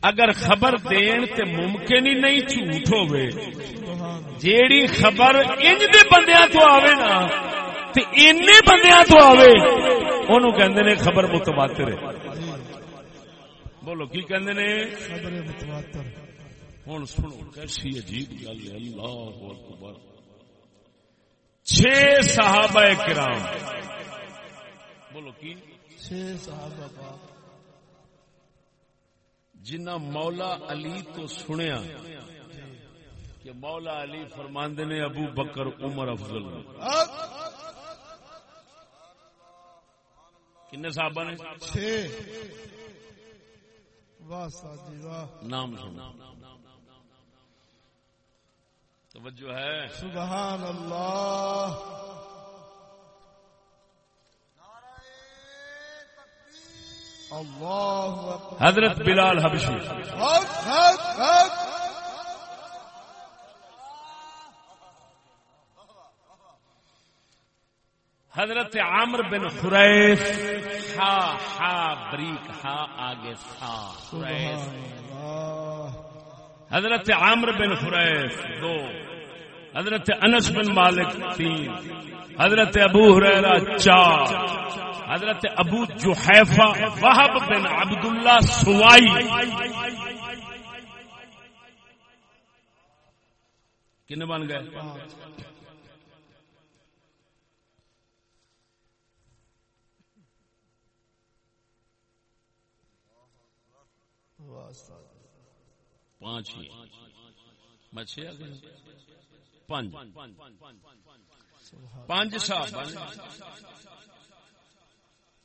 Speaker 1: اگر خبر دین تے ممکن ہی نہیں جھوٹ ہوئے جیڑی خبر انج دے بندیاں تو آوے نا تے اینے بندیاں تو آوے۔ اونوں کہندے نے خبر متواتر ہے۔ بولو کی کہندے نے؟
Speaker 3: صبر متواتر۔
Speaker 1: ہن سنو کیسی عجیب گل ہے۔ اللہ اکبر۔ چھ صحابہ کرام۔ بولو کی؟
Speaker 3: چھ صحابہ
Speaker 1: جنہ مولا علی تو سنیا کہ مولا علی فرماندے نے ابو بکر عمر افضل۔ کنے صحابہ نے؟
Speaker 3: واہ
Speaker 1: نام سنا توجہ ہے۔
Speaker 3: سبحان اللہ۔ اللہ
Speaker 1: حضرت بلال حبشی۔ حضرت عامر بن خریف۔ ہا ہا، بریک، ہا، آگے تھا خریف
Speaker 3: سبحان اللہ
Speaker 1: حضرت عامر بن خریف دو۔ حضرت انس بن مالک، تین۔ حضرت ابو ہریرہ، چار۔ حضرت ابو جحیفہ، وہب بن عبداللہ سوائی۔ کنے بن گئے؟
Speaker 3: پانچ
Speaker 1: ہی پانچ۔ صاحب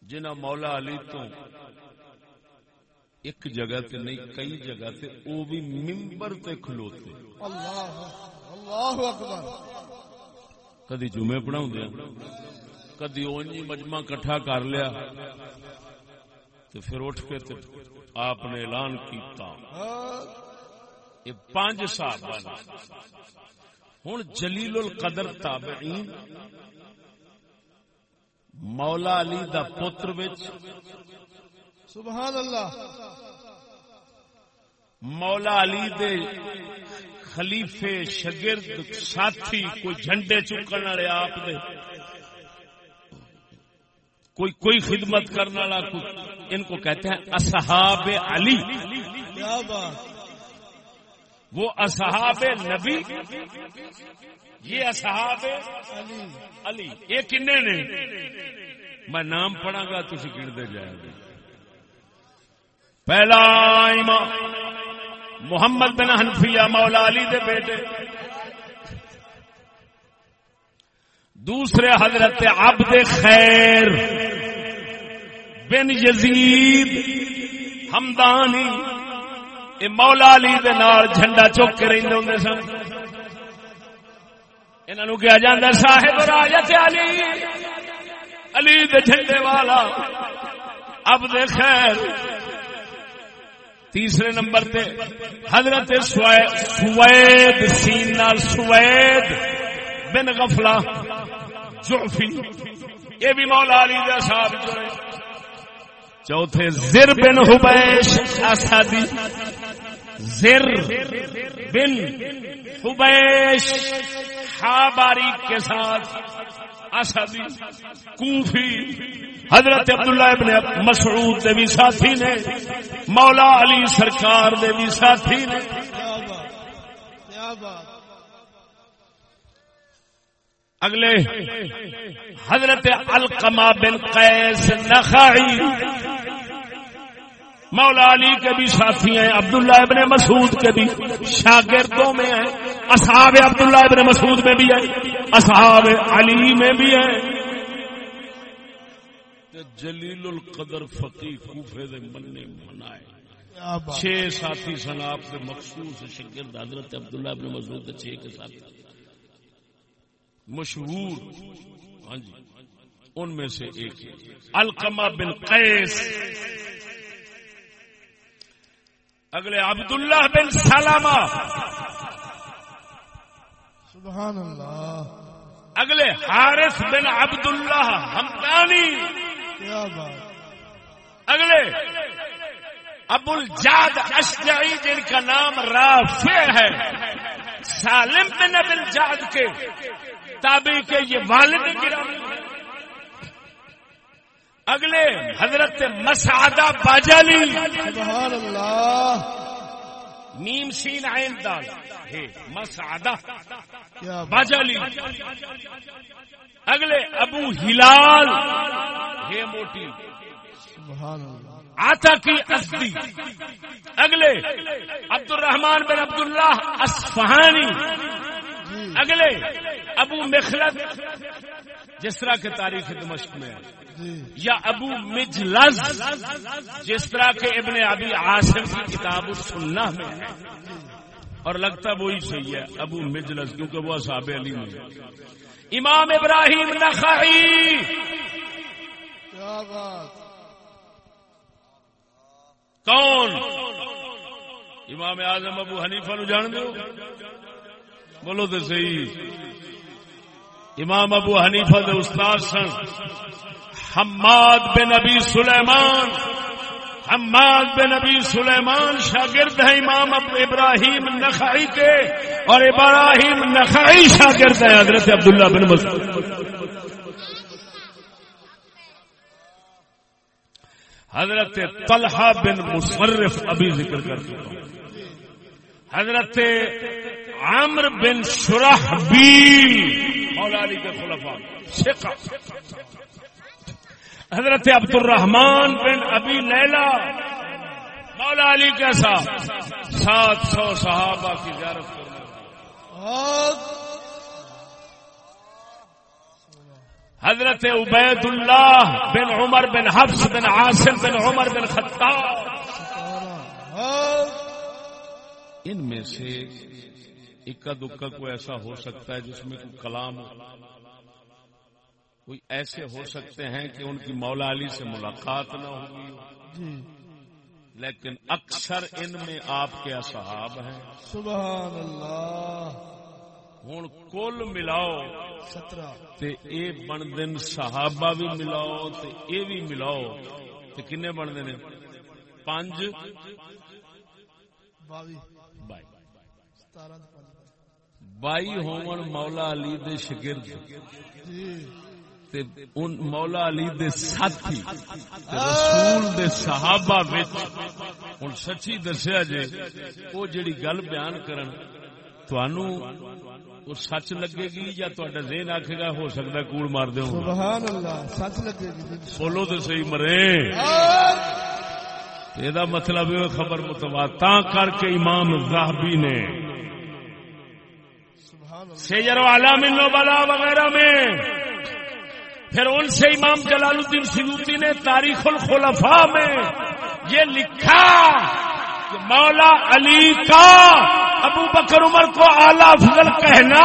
Speaker 1: جنہ مولا علی تو ایک جگہ تے نہیں کئی جگہ تے او بھی ممبر تے کھلوتے۔
Speaker 3: اللہ اللہ اکبر۔
Speaker 1: کدی جمعے پڑھاؤں دیا کدی اونجی مجمع کٹھا کر لیا۔ تے پھر اٹھ کے تے آپ نے اعلان کیتا۔ یہ پانچ صاحب ہوں جلیل القدر تابعین مولا علی دا پتر وچ
Speaker 3: سبحان اللہ
Speaker 1: مولا علی دے خلیفے شگرد ساتھی کوئی جھنڈے چکن والے آپ دے کوئی کوئی خدمت کرنے والا کوئی ان کو کہتے ہیں اصحاب علی۔ وہ اصحاب نبی۔ یہ اصحاب
Speaker 3: علی۔
Speaker 1: علی یہ کنے نے؟ میں نام پڑھا گا تھی گنتے جائیں گے۔ پہلا امام محمد بن حنفیہ مولا علی دے بیٹے۔ دوسرے حضرت عبد خیر۔ بن یزید ہمدانی یہ مولا علی دے نال جھنڈا چک کے رہندے ہوندے سن۔ انہاں نو کہا جاندا صاحب راجت علی۔ علی دے جھنڈے والا۔ اب دے خیر۔ تیسرے نمبر تے حضرت سوید سین نال سوید بن غفلہ جعفی یہ بھی مولا علی دے صاحب جو ہے چوتھے زر بن حبیش اسادی زر بن حبیش باریک کے ساتھ اسدی۔ کوفی۔ حضرت عبداللہ ابن مسعود دے بھی ساتھی نے۔ مولا علی سرکار دے بھی ساتھی نے۔ اگلے حضرت القما بن قیس نخائی مولا علی کے بھی ساتھی ہیں عبداللہ ابن مسعود کے بھی شاگردوں میں ہیں اصحاب عبداللہ ابن مسعود میں بھی ہیں اصحاب علی میں بھی ہیں۔ جلیل القدر فقی کوفے دے مننے منائے۔ چھ ساتھی سن آپ کے مخصوص شگرد حضرت عبداللہ ابن مسعود کے چھ کے ساتھی مشہور ہاں جی ان میں سے ایک القمہ بن قیس۔ اگلے عبداللہ بن سلامہ
Speaker 3: سبحان اللہ
Speaker 1: اگلے حارث بن عبداللہ ہمدانی
Speaker 3: کیا بات۔
Speaker 1: اگلے ابو الجاد اشجعی جن کا نام رافع ہے سالم بن ابو الجاد کے۔ تابع کے یہ والد گرامی اگلے حضرت مسعدہ باجالی۔
Speaker 3: سبحان اللہ
Speaker 1: نیم سین عین دال۔ مسعدہ باجالی۔ اگلے ابو ہلال۔ ہے موٹی۔
Speaker 3: سبحان اللہ
Speaker 1: آتا کی اسدی اگلے عبد الرحمان بن عبداللہ اصفہانی۔ اگلے ابو مخلد جس طرح کے تاریخ دمشق میں
Speaker 3: جی۔
Speaker 1: یا ابو مجلز جس طرح کے ابن ابی عاصم کی کتاب السنہ میں ہے۔ اور لگتا وہی صحیح ہے ابو مجلس کیونکہ وہ اصحاب علی میں امام ابراہیم نخعی۔
Speaker 3: کیا بات۔
Speaker 1: کون؟ امام اعظم ابو حنیفہ نو جان دو بولو تو صحیح۔ امام ابو حنیفہ دے استاد سن۔ حماد بن ابی سلیمان۔ حماد بن ابی سلیمان شاگرد ہے امام ابو ابراہیم نخعی کے۔ اور ابراہیم نخعی شاگرد ہے حضرت عبداللہ بن مسعود۔ حضرت طلحہ بن مصرف ابھی ذکر کر چکا ہوں حضرت عمر بن شرح مولا علی کے خلفاء ثقہ حضرت عبد الرحمان بن ابی لیلا مولا علی کے ساتھ، سات سو صحابہ کی زیارت حضرت عبید اللہ بن عمر بن حفص بن عاصم بن عمر بن خطاب۔ ان میں سے اکا دکا کوئی ایسا ہو سکتا ہے جس میں کوئی کلام کوئی ایسے ہو سکتے ہیں کہ ان کی مولا علی سے ملاقات نہ ہوگی
Speaker 3: جی۔
Speaker 1: لیکن اکثر ان میں آپ کے اصحاب ہیں۔
Speaker 3: سبحان اللہ۔
Speaker 1: ہوں کل ملاؤ۔
Speaker 3: سترہ۔
Speaker 1: تے اے بن دن صحابہ بھی ملاؤ تے اے بھی ملاؤ۔ تے کنے بن دے نے پانچ؟
Speaker 3: باوی۔
Speaker 1: بائی ہون مولا علی دے شگرد تے ان مولا علی دے ساتھی تے رسول دے صحابہ وچ ہن سچی دسیا جے او جڑی گل بیان کرن تانوں وہ سچ لگے گی یا تہاڈا ذہن آکھے گا ہو سکدا کوڑ مار ہوں
Speaker 3: سبحان اللہ سچ لگے گی
Speaker 1: بولو تے صحیح مرے یہ مطلب ہے خبر متوا تا کر کے امام زاہبی نے
Speaker 3: سبحان اللہ
Speaker 1: سیجر عالم بلا وغیرہ میں پھر ان سے امام جلال الدین سیوتی نے تاریخ الخلفاء میں یہ لکھا کہ مولا علی کا ابو بکر عمر کو اعلی افضل کہنا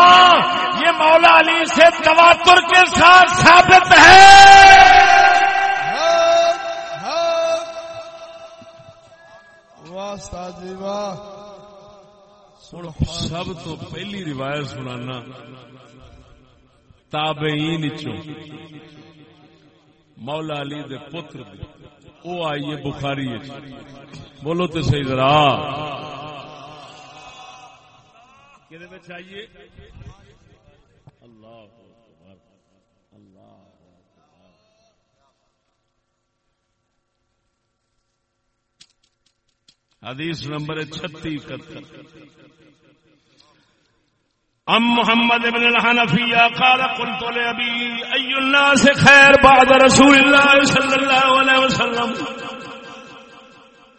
Speaker 1: یہ مولا علی سے تواتر کے ساتھ ثابت ہے
Speaker 3: واہ استاد جی واہ ہوں
Speaker 1: سب تو پہلی روایت سنانا تابعین چوں مولا علی دے پتر دی او آئیے بخاری بولو تے صحیح ذرا آئیے اللہ اللہ حدیث نمبر چھتی اکہتر ام محمد بن الحنفیہ قال قلت لأبي أي الناس خير بعد رسول الله صلى الله عليه وسلم.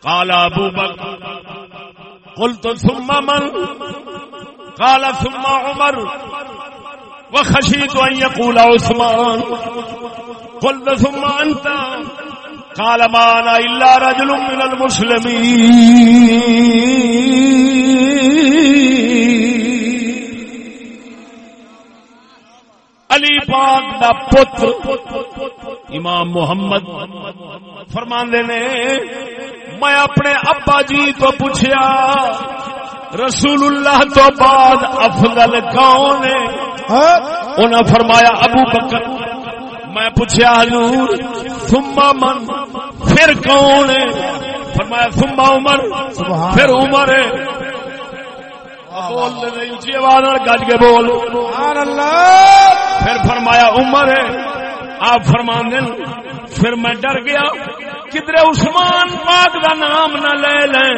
Speaker 1: قال أبو بكر قلت ثم من؟ قال ثم عمر. وخشيت أن يقول عثمان. قلت ثم أنت قال ما أنا إلا رجل من المسلمين علی پاک دا پتر امام محمد فرماندے نے میں اپنے ابا جی تو پوچھیا رسول اللہ تو بعد افضل کون ہے؟ انہاں فرمایا ابو بکر۔ میں پوچھیا حضور ثم من پھر کون ہے؟ فرمایا ثم عمر۔ پھر عمر ہے۔ بول دے نہیں اونچی آواز گج کے بول۔
Speaker 3: اللہ۔
Speaker 1: پھر فرمایا عمر ہے آپ فرمان دیں پھر میں ڈر گیا کدھر عثمان پاک دا نام نہ لے لیں۔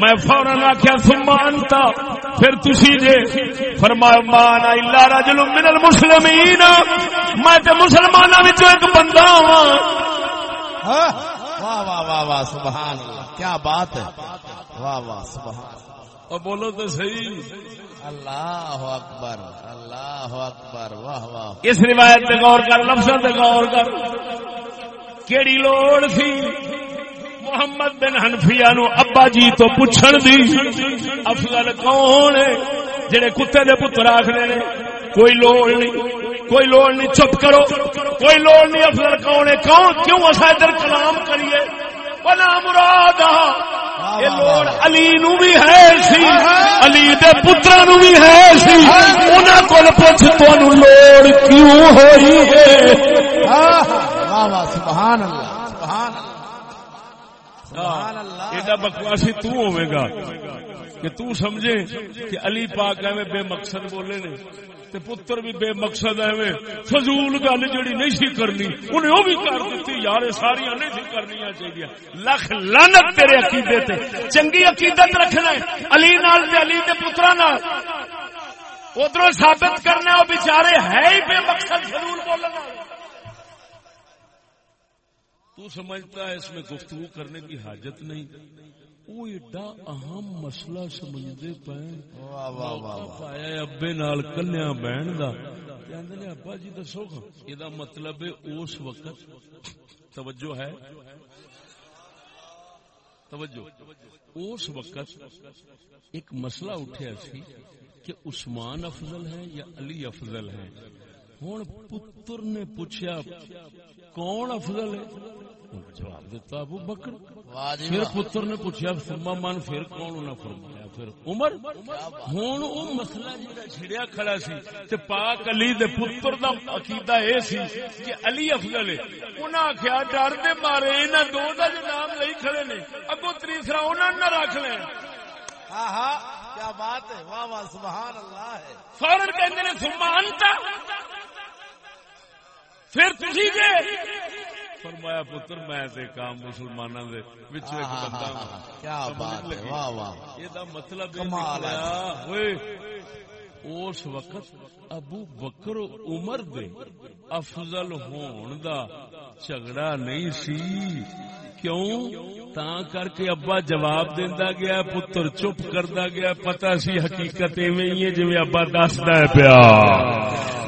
Speaker 1: میں فوراً آخیا سمانتا پھر تسی جے فرمایا مانا الا رجل من المسلمین۔ میں تے مسلمانوں وچوں ایک بندہ ہاں۔
Speaker 3: ہاں۔
Speaker 2: واہ واہ واہ واہ سبحان اللہ کیا بات ہے۔ واہ واہ سبحان
Speaker 1: اور بولو تو صحیح۔
Speaker 2: اللہ اکبر اللہ اکبر واہ واہ۔
Speaker 1: اس روایت پہ غور کر لفظوں پہ غور کر۔ کیڑی لوڑ سی۔ محمد بن حنفیہ نو ابا جی تو پوچھن دی افضل کون ہے؟ جڑے کتے دے پتر آخر نے کوئی لوڑ نہیں کوئی لوڑ نہیں چپ کرو۔ کوئی لوڑ نہیں افضل کون ہے؟ کون کیوں اصا ادھر کلام کریے؟ بنا مراد یہ لوڑ علی نو بھی ہے سی۔ علی دے پترا نو بھی ہے سی۔ انہاں کول پوچھ تانوں لوڑ کیوں ہوئی ہے؟
Speaker 2: واہ واہ سبحان اللہ سبحان اللہ سبحان اللہ
Speaker 1: ایڈا بکواسی تو ہوے گا۔ کہ تو سمجھے کہ علی پاک ایویں بے مقصد بولے نے تے پتر بھی بے مقصد ایویں فضول گل جڑی نہیں سی کرنی، انہیں وہ بھی کر دیتی، یار یہ ساریاں نہیں سی کرنیاں چاہیے۔ لکھ لعنت تیرے عقیدے تے، چنگی عقیدت رکھنا ہے، علی نال تے علی دے پتراں نال۔ ادھر ثابت کرنا وہ بیچارے ہے ہی بے مقصد فضول بولنے والے۔ تو سمجھتا ہے اس میں گفتگو کرنے کی حاجت نہیں۔ وہ ایڈا اہم مسئلہ سمجھتے پے پایا ابے نال کلیا بہن نے ابا جی دسو یہ مطلب اس وقت توجہ ہے۔ توجہ۔ اس وقت ایک مسئلہ اٹھیا سی کہ عثمان افضل ہے یا علی افضل ہے ہوں پتر نے پوچھا کون افضل ہے؟ جواب دیتا ابو بکر۔
Speaker 2: جی
Speaker 1: پھر پتر نے پوچھا سما من پھر کون انہیں فرمایا؟ پھر عمر؟ ہوں وہ مسئلہ جہاں چھڑیا کھڑا سی تے پاک علی دے پتر دا عقیدہ اے سی کہ علی افضل ہے۔ انہاں آخیا ڈر دے مارے انہاں دو دا جو نام لئی کھڑے نے اگو تیسرا انہاں نہ رکھ لیں
Speaker 2: ہاں ہاں کیا بات ہے؟ واہ واہ سبحان اللہ ہے۔
Speaker 1: فورن کہندے نے ثم انت۔ پھر تسی جے فرمایا پتر میں تے کام مسلماناں دے وچ ایک بندہ
Speaker 2: ہاں، کیا بات ہے واہ واہ
Speaker 1: یہ دا مطلب
Speaker 2: کمال ہے۔
Speaker 1: نکلا ہوئے۔ اس وقت ابو بکر و عمر دے افضل ہون دا جھگڑا نہیں سی۔ کیوں؟ تا کر کے ابا جواب دیندا گیا، پتر چپ کردا گیا، پتہ سی حقیقت ایویں ہی ہے جویں ابا دسدا ہے پیا۔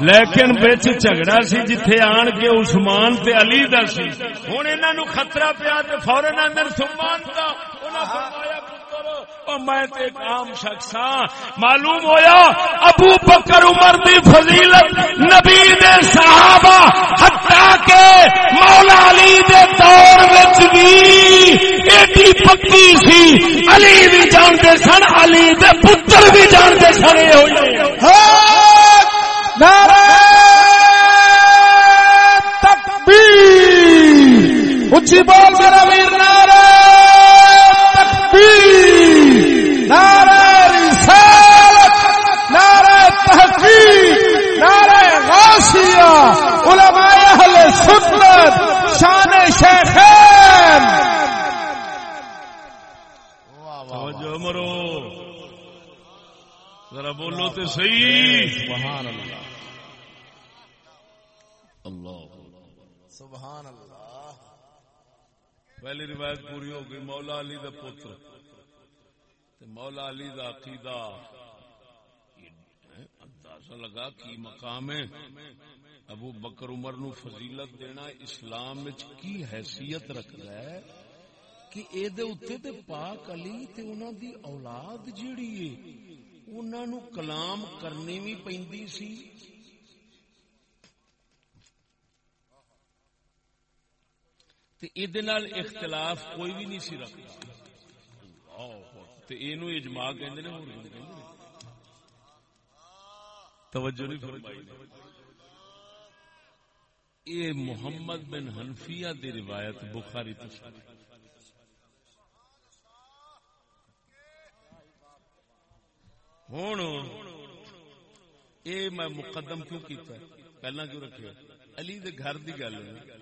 Speaker 1: لیکن وچ جھگڑا سی جتھے آن کے عثمان تے علی دا سی۔ ہن انہاں نو خطرہ پیا تے فورن اندر سمان دا انہاں فرمایا پتر او میں تے ایک عام شخص ہاں معلوم ہویا ابو بکر عمر دی فضیلت نبی دے صحابہ حتی کہ مولا علی دے دور وچ بھی ایڈی پکی سی، علی بھی جانتے سن، علی دے پتر بھی جانتے سن اے ہوئی
Speaker 3: نعرہ تکبیر۔ اچھی بول میرا ویر، نعرہ تکبیر۔ نعرہ رسالت نعرہ تحقیق نعرہ غاسیہ علماء اہل سنت شان شیخین
Speaker 1: توجہ مرو۔ ذرا بولو تو صحیح۔
Speaker 2: سبحان اللہ
Speaker 1: اللہ
Speaker 2: سبحان اللہ۔
Speaker 1: پہلی روایت پوری ہو گئی مولا علی دا پتر۔ تے مولا علی دا عقیدہ۔ اندازہ لگا کی مقام ہے۔ ابو بکر عمر نو فضیلت دینا اسلام وچ کی حیثیت رکھدا ہے کہ اے دے اوتے تے پاک علی تے انہاں دی اولاد جیڑی ہے، انہاں نو کلام کرنی وی پیندی سی۔ تے ادے نال اختلاف کوئی بھی نہیں سی رکھدا۔ رکھتا تے اینو اجماع کہندے نے ہور کہندے نے۔ توجہ نہیں فرمائی۔ اے محمد بن حنفیہ دی روایت بخاری تو ہوں اے میں مقدم کیوں کیتا ہے؟ پہلا کیوں رکھیا علی دے گھر دی گل ہے۔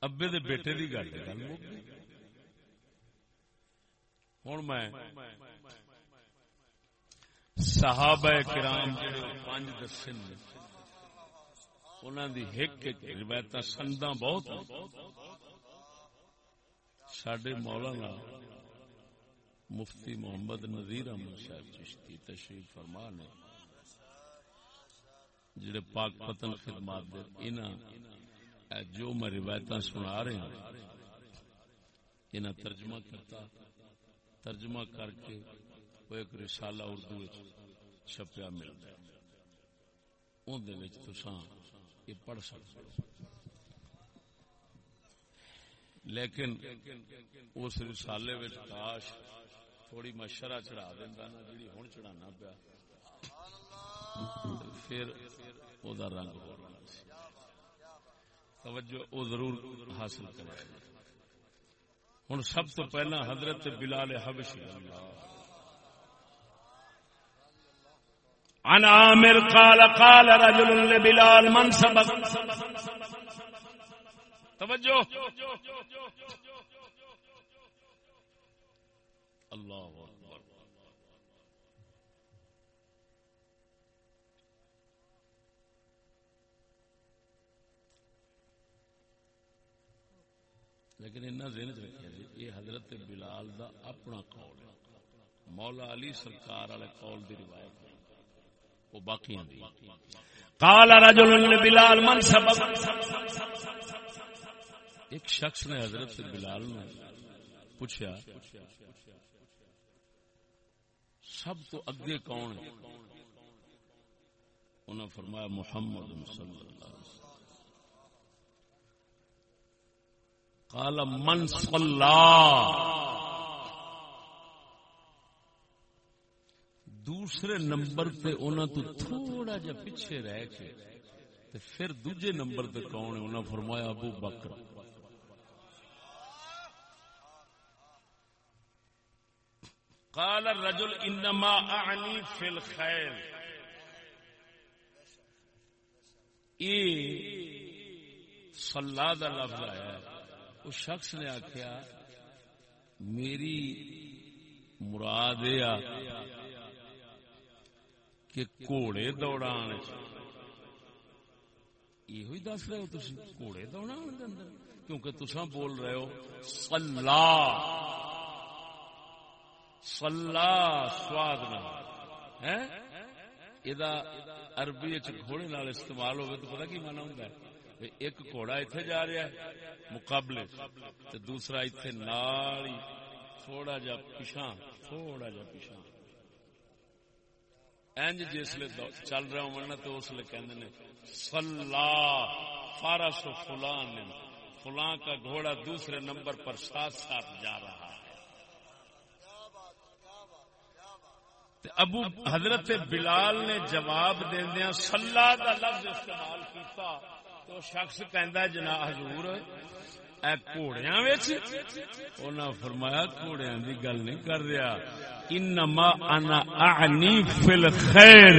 Speaker 1: ابے دے بیٹے دی گل ہے۔ گل ہوں میں صحابہ کرام جڑے پانچ دسے نے، انہاں دی ایک ایک روایت سندا بہت سڈے مولانا مفتی محمد نذیر احمد صاحب چشتی تشریف فرما نے، جڑے پاک پتن خدمات دے، انہاں جو میں روایت سنا رہا ہوں انہاں ترجمہ کرتا ترجمہ کر کے وہ ایک رسالہ اردو چھپیا ملتا ہے۔ تساں یہ پڑھ سکتے لیکن اس رسالے کاش تھوڑی میں شرح چڑھا دینا نا جی ہوں چڑھانا پیا۔ پھر رنگ ہو رہا توجہ او ضرور حاصل کرے ہوں سب تو پہلا حضرت بلال حبشی عن عامر قال قال رجل لبلال، من سبق؟ توجہ۔ اللہ اکبر۔ لیکن اتنا ذہن چ رکھا یہ حضرت بلال دا اپنا قول ہے۔ مولا علی سرکار والے قول دی روایت ہے۔ وہ باقی دی۔ قال رجل بلال من سبب؟ ایک شخص نے حضرت بلال نے پوچھا، سب تو اگے کون ہے؟ انہوں نے فرمایا، محمد صلی اللہ علیہ وسلم۔ قال من صلى دوسرے نمبر تے انہوں تو تھوڑا جا پیچھے رہ کے تے پھر دوجے نمبر تے کون ہے؟ انہوں نے فرمایا ابو بکر۔ قال الرجل انما اعنی فی الخیر۔ یہ صلاح دا لفظ آیا ہے۔ اس شخص نے آخیا میری مراد یہ کہ گھوڑے دوڑان یہ دس رہے ہو تھی گھوڑے دوڑا اندر۔ کیونکہ تسا بول رہے ہو سلا سلا سواد نہ عربی گھوڑے نال استعمال ہوگا تو پتا کی مانا ہوں ایک گھوڑا اتنے جا رہا ہے۔ مقابلے تو دوسرا اتنے نال تھوڑا جا پیچھا تھوڑا جا پیچھا اینج جسل چل رہا ہوں تو اس لیے کہ سلا فارس و فلان فلاں کا گھوڑا دوسرے نمبر پر ساتھ ساتھ جا رہا ہے۔ ابو حضرت بلال نے جواب دیا سلا کا لفظ استعمال کیتا، تو شخص کہندا جنا حضور اے گھوڑیا فرمایا گھوڑیا کی گل نہیں کر رہا۔ انما انا اعنی فی الخیر۔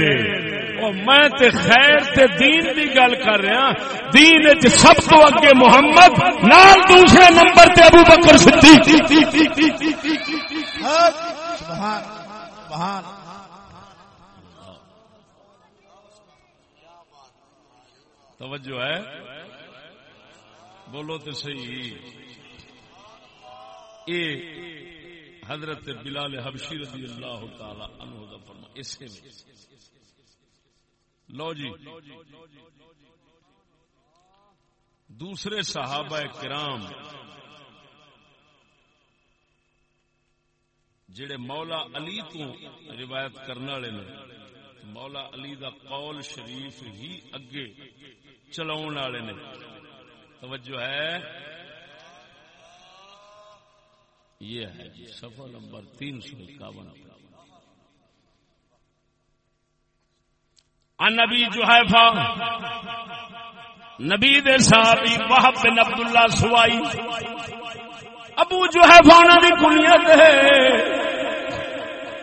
Speaker 1: او میں تے خیر تے دین دی گل کر رہا۔ دین وچ سب تو اگے محمد نال دوسرے نمبر تے ابو بکر صدیق۔ سبحان سبحان۔ توجہ ہے۔ بولو تو صحیح۔ اے حضرت بلال حبشی رضی اللہ تعالی عنہ دا فرما اسے میں۔ لو جی۔ دوسرے صحابہ کرام جڑے مولا علی تو روایت کرنے والے نے، مولا علی دا قول شریف ہی اگے چلاؤ والے نے۔ توجہ ہے۔ یہ ہے جی سفر نمبر تین سو اکاون نبی جو ہے نبی دے صحابی وہب بن عبداللہ سوائی۔ ابو جو ہے فانا دی کنیت ہے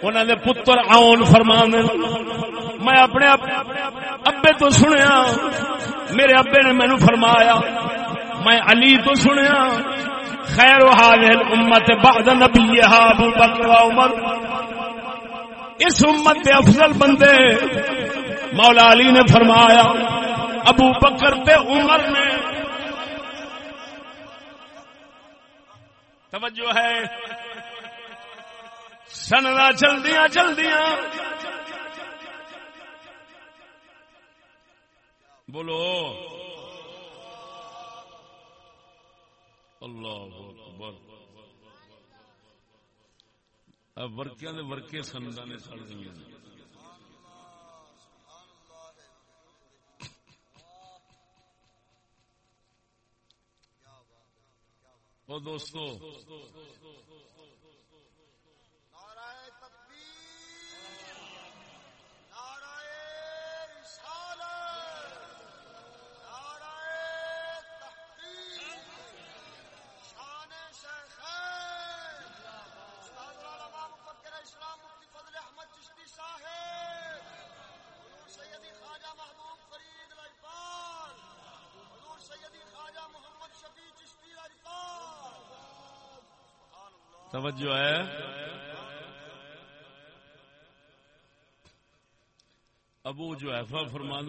Speaker 1: انہوں نے پتر آن فرما میں اپنے ابے تو سنیا، میرے ابے نے مینو فرمایا میں علی تو سنیا، خیر و حاضر امت بعد نبی ابو بکر عمر۔ اس امت کے افضل بندے، مولا علی نے فرمایا، ابو بکر تے عمر نے۔ توجہ ہے۔ سندا چلدیاں چلدیاں۔ بولو۔ اللہ اکبر۔ ورکیا نے ورکے سندا نے سڑ گئی دوستو توجہ ہے۔ ابو جو ایفا فرماد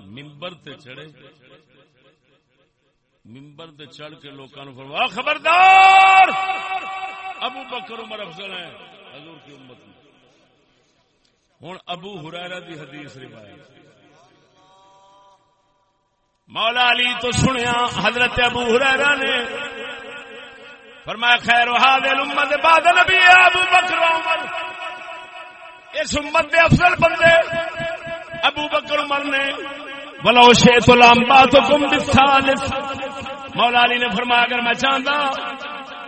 Speaker 1: ممبر تے چڑھے۔ ممبر تے چڑھ کے لوگوں فرما خبردار! ابو بکر عمر افضل ہیں۔ حضور کی امت میں۔ ہوں ابو ہرارا دی حدیث روایت۔ مولا علی تو سنیا، حضرت ابو ہرارا نے فرمایا، خیر حاضر امت بعد نبی ابو بکر عمر۔ اس امت دے افضل بندے ابو بکر عمر نے، ولو شیت لامبا تو کم بالثالث مولا علی نے فرمایا، اگر میں چاہتا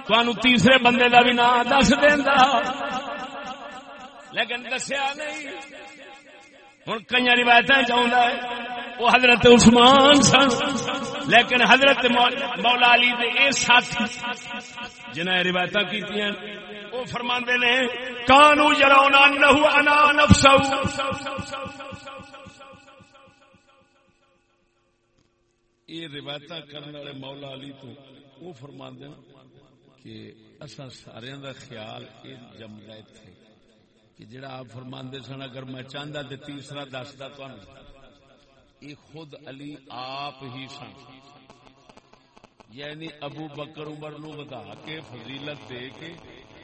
Speaker 1: تو تیسرے بندے دا بھی نام دس دینا لیکن دسیا نہیں۔ ہوں کئی روایت چاہتا ہے، وہ حضرت عثمان سن۔ لیکن حضرت مولا علی دے اے ساتھی جنہیں روایت کی وہ فرما نے، کانو جراؤنا نہو انا نفسو یہ روایت کرنے والے مولا علی تو وہ فرما کہ اصا سارے دا خیال یہ جم گئے تھے کہ جڑا آپ فرما سن، اگر میں چاہتا تو تیسرا دستا تمہیں یہ خود علی آپ ہی سن۔ یعنی ابو بکر عمر نو بتا کے فضیلت دے کے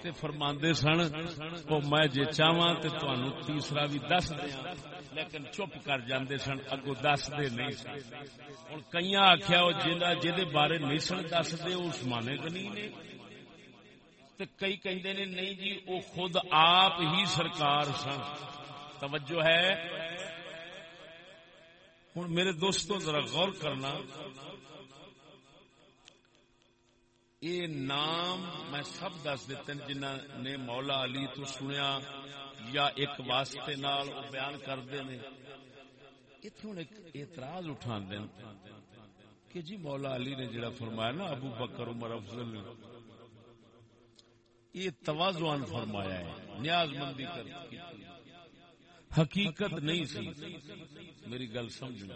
Speaker 1: تے فرماندے سن او میں جے چاواں تے تانوں تیسرا بھی دس دیاں لیکن چپ کر جاندے سن اگو دس دے نہیں سن۔ ہن کئیاں آکھیا او جندا جے بارے نہیں سن دس دے اس مانے گنی نے۔ تے کئی کہندے نے، نہیں جی او خود آپ ہی سرکار سن۔ توجہ ہے۔ ہوں میرے دوستوں، ذرا غور کرنا۔ یہ نام میں سب دس دیتے ہیں جنہ نے مولا علی تو سنیا یا ایک واسطے نال بیان کرتے ہیں۔ اتوں ایک اعتراض اٹھا دین کہ جی مولا علی نے جڑا فرمایا نا، ابو بکر، عمر، افضل نے، یہ توازوان فرمایا ہے، نیاز مندی کر حقیقت نہیں سی۔ میری گل سمجھنا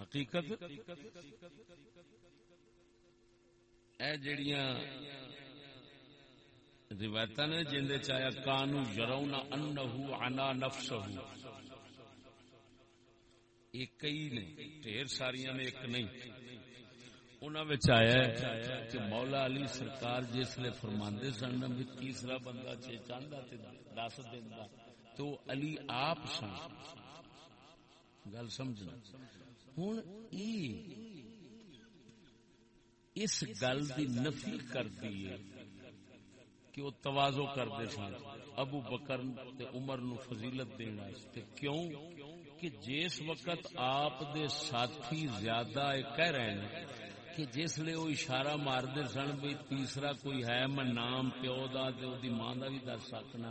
Speaker 1: حقیقت اے جڑیاں روایت نے جن چایا کانو یرونا انہو عنا نفسہ یہ کئی نے، ڈھیر ساریاں نے، ایک نہیں۔ انہوں نے آیا کہ مولا علی سرکار جسے فرماندے سن بھی تیسرا بندہ چے چاہتا دس دینا تو علی آپ سن۔ گل سمجھنا۔ ہوں اس گل دی نفی کر دیے کہ وہ توازو کرتے سن۔ ابو بکر تے عمر نو فضیلت دینا کیوں؟ کہ جس وقت آپ دے ساتھی زیادہ کہہ رہے ہیں کہ جس لیے وہ اشارہ مار دے سن بھی تیسرا کوئی ہے، میں نام، پیو دا تے او دی ماں دا بھی دس سکنا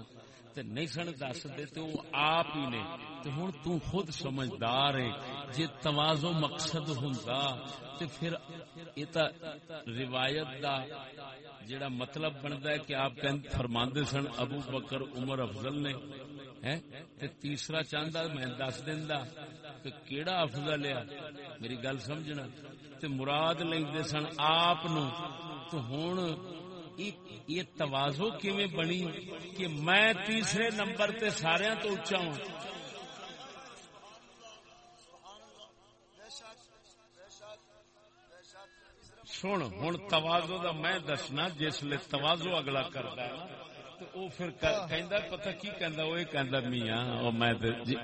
Speaker 1: تے نہیں سن دس دے تے وہ آپ ہی نے۔ تے ہن تو خود سمجھدار ہے جے توازو مقصد ہوندا تے پھر یہ تا روایت دا جڑا مطلب بنتا ہے کہ آپ کہن فرماندے سن ابو بکر عمر افضل نے، ہیں؟ تے تیسرا چاہتا میں دس دینا کہ کیڑا افضل ہے؟ میری گل سمجھنا۔ تے مراد لیندے سن آپ نو۔ تو ہن یہ توازو کیویں بنی کہ میں تیسرے نمبر تے سارے تو اچا ہوں؟ سن ہوں توازو دا میں دسنا، جس لیے توازو اگلا کرتا ہے پھر پتا کی کہندا وہ کہندا میاں او میں جی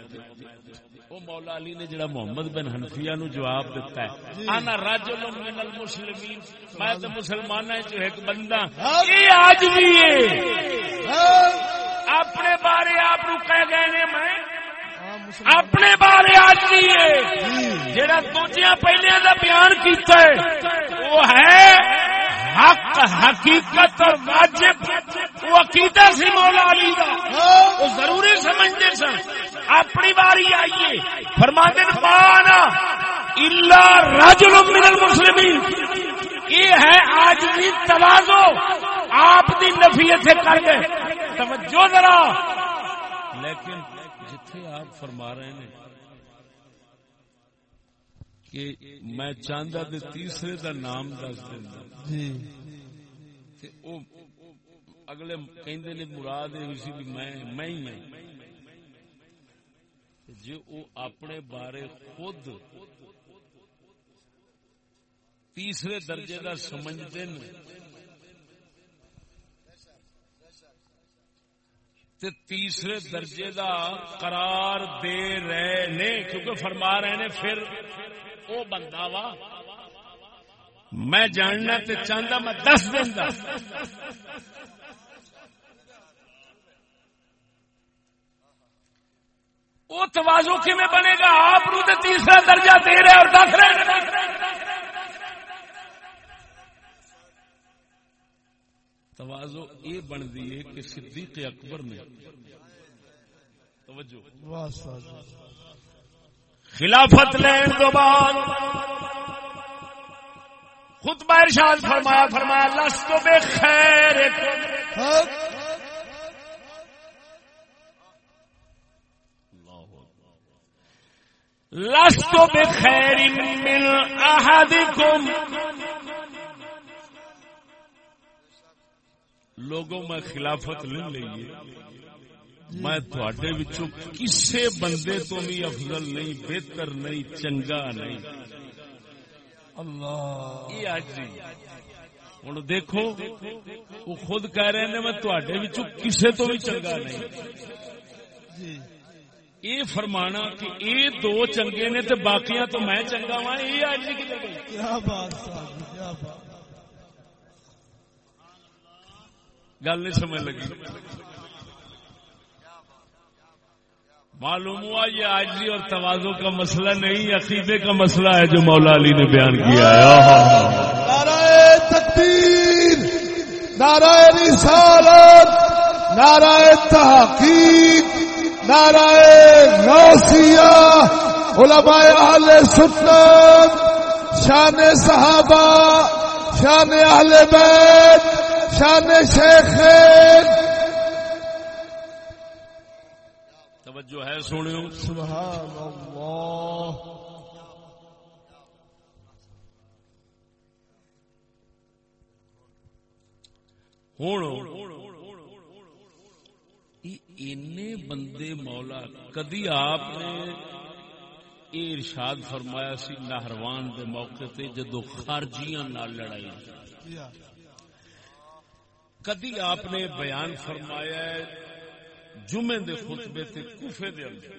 Speaker 1: او مولا علی نے جڑا محمد بن حنفیہ نو جواب دیتا ہے۔ انا رجل من المسلمین۔ میں مسلماناں چ ایک بندہ۔ آج بھی ہے؟ اپنے بارے آپ نو کہہ گئے نے میں۔ اپنے بارے آج بھی ہے۔ جڑا دوجیاں پہلے دا بیان کیتا ہے وہ ہے حق، حقیقت اور واجب، وہ عقیدہ سی مولا علی کا وہ ضروری سمجھتے سن۔ اپنی باری آئیے۔ فرماتے پانا اللہ رجل من المسلمین. یہ ہے آج بھی توازو۔ آپ دی نفی اتنے کر گئے توجہ ذرا۔ لیکن جتھے آپ فرما رہے ہیں کہ میں چاہتا تو تیسرے دا نام دس دینا۔ جی۔ اگلے کہندے نے مراد اسی بھی میں میں ہی میں۔ جی وہ اپنے بارے خود تیسرے درجے دا سمجھتے ہیں۔ تے تیسرے درجے دا قرار دے رہے نے، کیونکہ فرما رہے نے، پھر او بندہ وا میں جاننا تے چاہتا میں دس دینا وہ توازو کھے بنے گا؟ آپ تو تیسرا درجہ دے رہے اور دس رہے توازو یہ بنتی ہے کہ صدیق اکبر نے۔ توجہ۔ خلافت لین دو بعد۔ خطبہ ارشاد فرمایا فرمایا، لست بے خیر لست بے خیر من احدکم۔ لوگوں، میں خلافت لے لیے میں تھوڑے وچوں کسے بندے تو بھی افضل نہیں، بہتر نہیں، چنگا نہیں۔
Speaker 3: اللہ।
Speaker 1: یہ آج ہوں دیکھو وہ خود کہہ رہے ہیں میں وچوں کسے تو بھی چنگا نہیں।
Speaker 3: جی।
Speaker 1: یہ فرمانا کہ یہ دو چنگے نے تے باقیاں تو میں چنگا وا یہ آج
Speaker 3: بات صاحب جی، کیا بات۔
Speaker 1: گل نہیں سمجھ لگی। معلوم ہوا یہ آجی اور توازوں کا مسئلہ نہیں، عقیدے کا مسئلہ ہے جو مولا علی نے بیان کیا ہے آہا۔
Speaker 3: نعرہ تکبیر، نعرہ رسالت، نعرہ تحقیق، نعرہ غوثیہ علماء اہل سنت، شان صحابہ، شان اہل بیت، شان شیخین
Speaker 1: توجہ ہے سنو
Speaker 3: سبحان اللہ۔
Speaker 1: ہوں۔ بندے مولا کدی آپ نے یہ ارشاد فرمایا سی نہروان دے موقع تے جدو خارجیاں نال لڑائی کدی آپ نے بیان فرمایا ہے جمعے دے خطبے تے کوفے دے اندر۔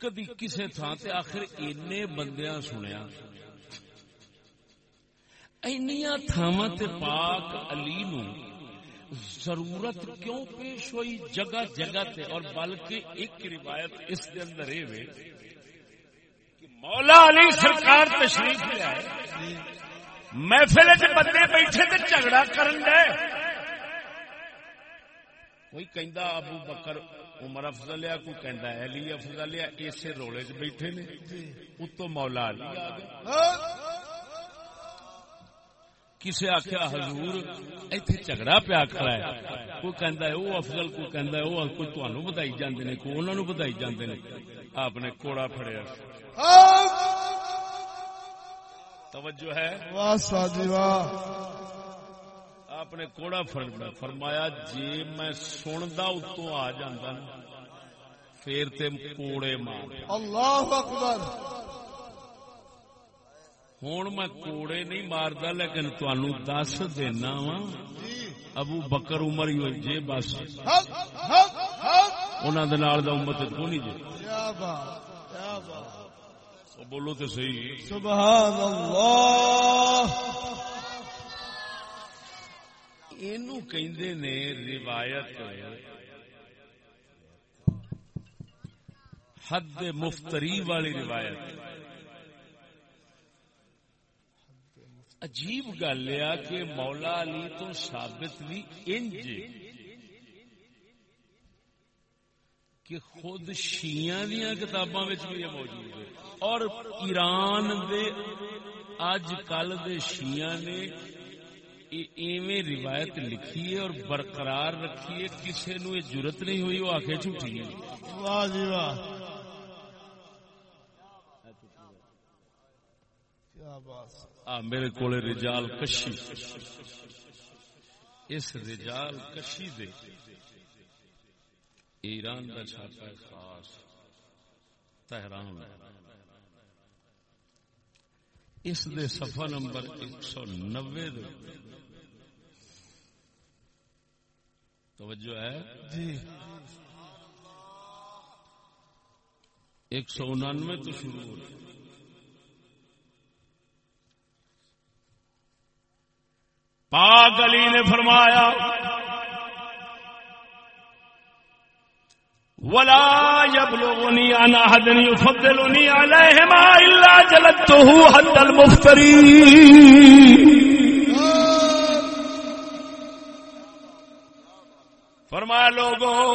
Speaker 1: کدی کسے تھان تے آخر اینے بندیاں سنیا اینیاں تھاواں تے پاک علی نو ضرورت کیوں پیش ہوئی؟ جگہ جگہ تے۔ اور بلکہ ایک روایت اس کے اندر یہ وے کہ مولا علی سرکار تشریف لے آئے۔ محفل چ بندے بیٹھے تے جھگڑا کرن دے۔ کوئی کہندا ابو بکر عمر افضل ہے کوئی کہندا علی افضل ہے اسے رولے چ بیٹھے نے اتو مولا علی کسے آخیا حضور ایتھے جھگڑا پیا کھڑا ہے کوئی کہندا ہے وہ افضل کوئی کہندا ہے وہ کوئی تانوں بدائی جاندے نے کوئی انہاں نوں بدائی جاندے نے آپ نے کوڑا پھڑیا توجہ ہے
Speaker 3: واہ ساجی واہ
Speaker 1: آپ نے کوڑا فرمایا فرمایا جی میں سندا اتوں آ نا پھر تے کوڑے مار
Speaker 3: اللہ اکبر۔
Speaker 1: ہوں میں کوڑے نہیں ماردا لیکن تانوں دس دینا وا۔ ابو بکر عمر ہی ہوئی جے بس۔ انہاں دے نال دا امت کو نہیں او بولو تے صحیح۔
Speaker 3: سبحان اللہ۔
Speaker 1: اینو کہندے نے روایت حد مفتری والی روایت۔ عجیب گل ہے کہ مولا علی تو ثابت بھی انج کہ خود شیعہ دیا کتاباں بھی موجود ہے۔ اور ایران دے اج کل دے شیعہ نے ایویں روایت لکھی ہے اور برقرار رکھی ہے کسی نو یہ ضرورت نہیں ہوئی وہ آخے جھوٹی ہے
Speaker 3: واہ جی واہ۔
Speaker 1: میرے کو رجال کشی۔ اس رجال کشی دے ایران کا چھاپا ہے خاص تہران اس دے صفحہ نمبر ایک سو نوے دے۔ توجہ ہے؟
Speaker 3: جی۔
Speaker 1: ایک سو انانوے تو شروع ہو پاک علی نے فرمایا ولا يبلغني عن احد يفضلني عليهما الا جلدته حد المفتري فرمایا لوگو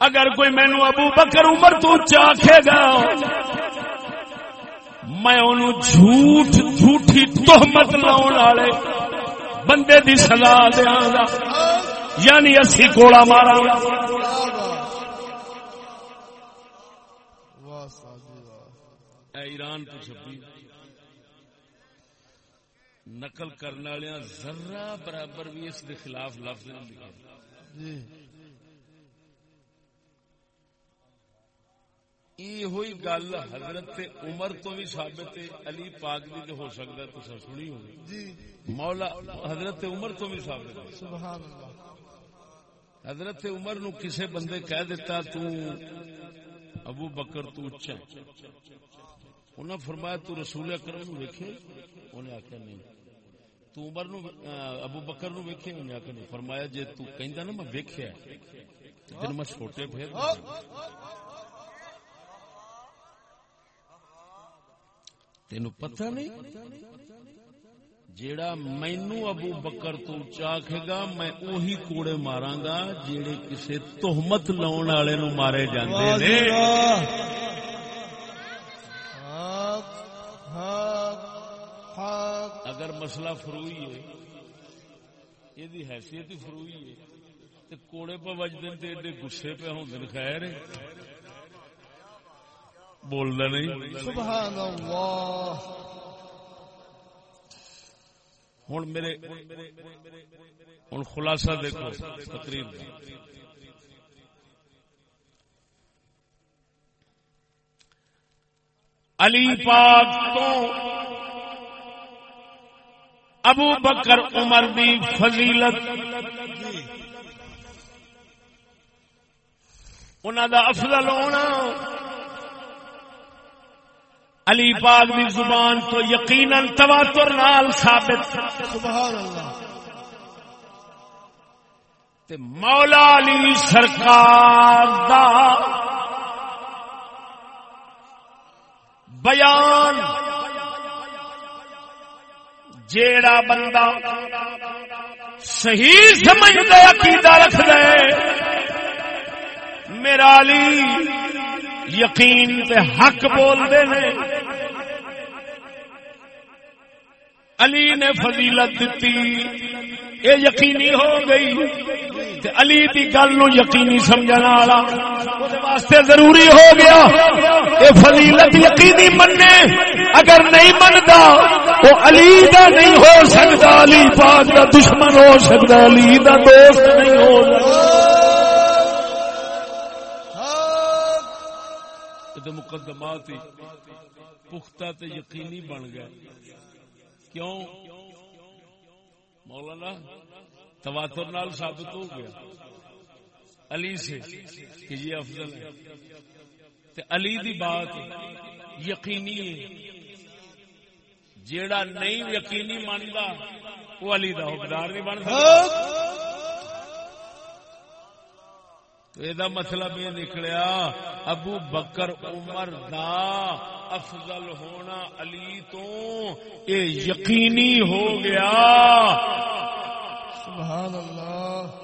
Speaker 1: اگر کوئی مینو ابو بکر عمر تو چاہے گا میں انہوں جھوٹ جھوٹی تہمت لاؤن والے بندے دی سزا دیا گا۔ یعنی اسی کوڑا مارا۔ گا
Speaker 3: واہ ساجی واہ۔
Speaker 1: اے ایران تو چھپی۔ نقل کرنے والے ذرہ برابر بھی اس کے خلاف لفظ
Speaker 3: جی۔
Speaker 1: یہ گل حضرت عمر تو بھی ثابت علی پاک بھی تو ہو سکتا ہے تو سنی ہو
Speaker 3: جی۔
Speaker 1: مولا حضرت عمر تو بھی ثابت حضرت عمر نو کسے بندے کہہ دیتا تو ابو بکر تو اچا انہاں فرمایا تو رسول اکرم نو دیکھے انہیں آخر نہیں۔ تو عمر نو ابو بکر نو ویکھے نہیں فرمایا جے تو کہندا نا میں ویکھیا ہے میں چھوٹے پھیر تینو پتہ نہیں جیڑا مینو ابو بکر تو چاکھے گا میں اوہی کوڑے ماراں گا جیڑے کسے تہمت لاؤن والے نو مارے جاندے نے
Speaker 3: جی واہ حق حق حق
Speaker 1: اگر مسئلہ فروئی ہے۔ یہ دی حیثیت ہی فروئی ہے۔ تے کوڑے پہ وجدن تے ایڈے گسے پہ ہوندن خیر ہے۔ بولدا نہیں۔
Speaker 3: سبحان اللہ
Speaker 1: ہوں میرے ہوں خلاصہ دیکھو تقریر کا علی پاک تو ابو بکر عمر دی فضیلت۔ انہوں دا افضل ہونا۔ علی پاک دی زبان تو یقیناً تواتر نال ثابت۔
Speaker 3: سبحان اللہ
Speaker 1: تے مولا علی سرکار دا بیان۔ جیڑا بندہ صحیح سمجھتا عقیدہ رکھ دے میرا علی یقین تے حق بول دے نے علی نے فضیلت دیتی۔ یہ یقینی ہو گئی۔ تے علی دی گل نو یقینی سمجھنا والا واسطے ضروری ہو گیا یہ فضیلت یقینی مننے۔ اگر نہیں منتا وہ علی دا نہیں ہو سکتا، علی پاک دا دشمن ہو سکتا، علی دا دوست نہیں ہو سکتا۔ مقدمات پختہ تے یقینی بن گئے کیوں؟ مولانا، تواتر نال ثابت ہو گیا۔ علی سے کہ یہ افضل ہے۔ تے علی دی بات یقینی ہے۔ جیڑا نہیں یقینی مانتا وہ علی دا حقدار نہیں
Speaker 3: بنتا
Speaker 1: تو یہ مطلب یہ نکلیا ابو بکر عمر دا افضل ہونا علی تو یہ یقینی ہو گیا۔
Speaker 3: سبحان اللہ۔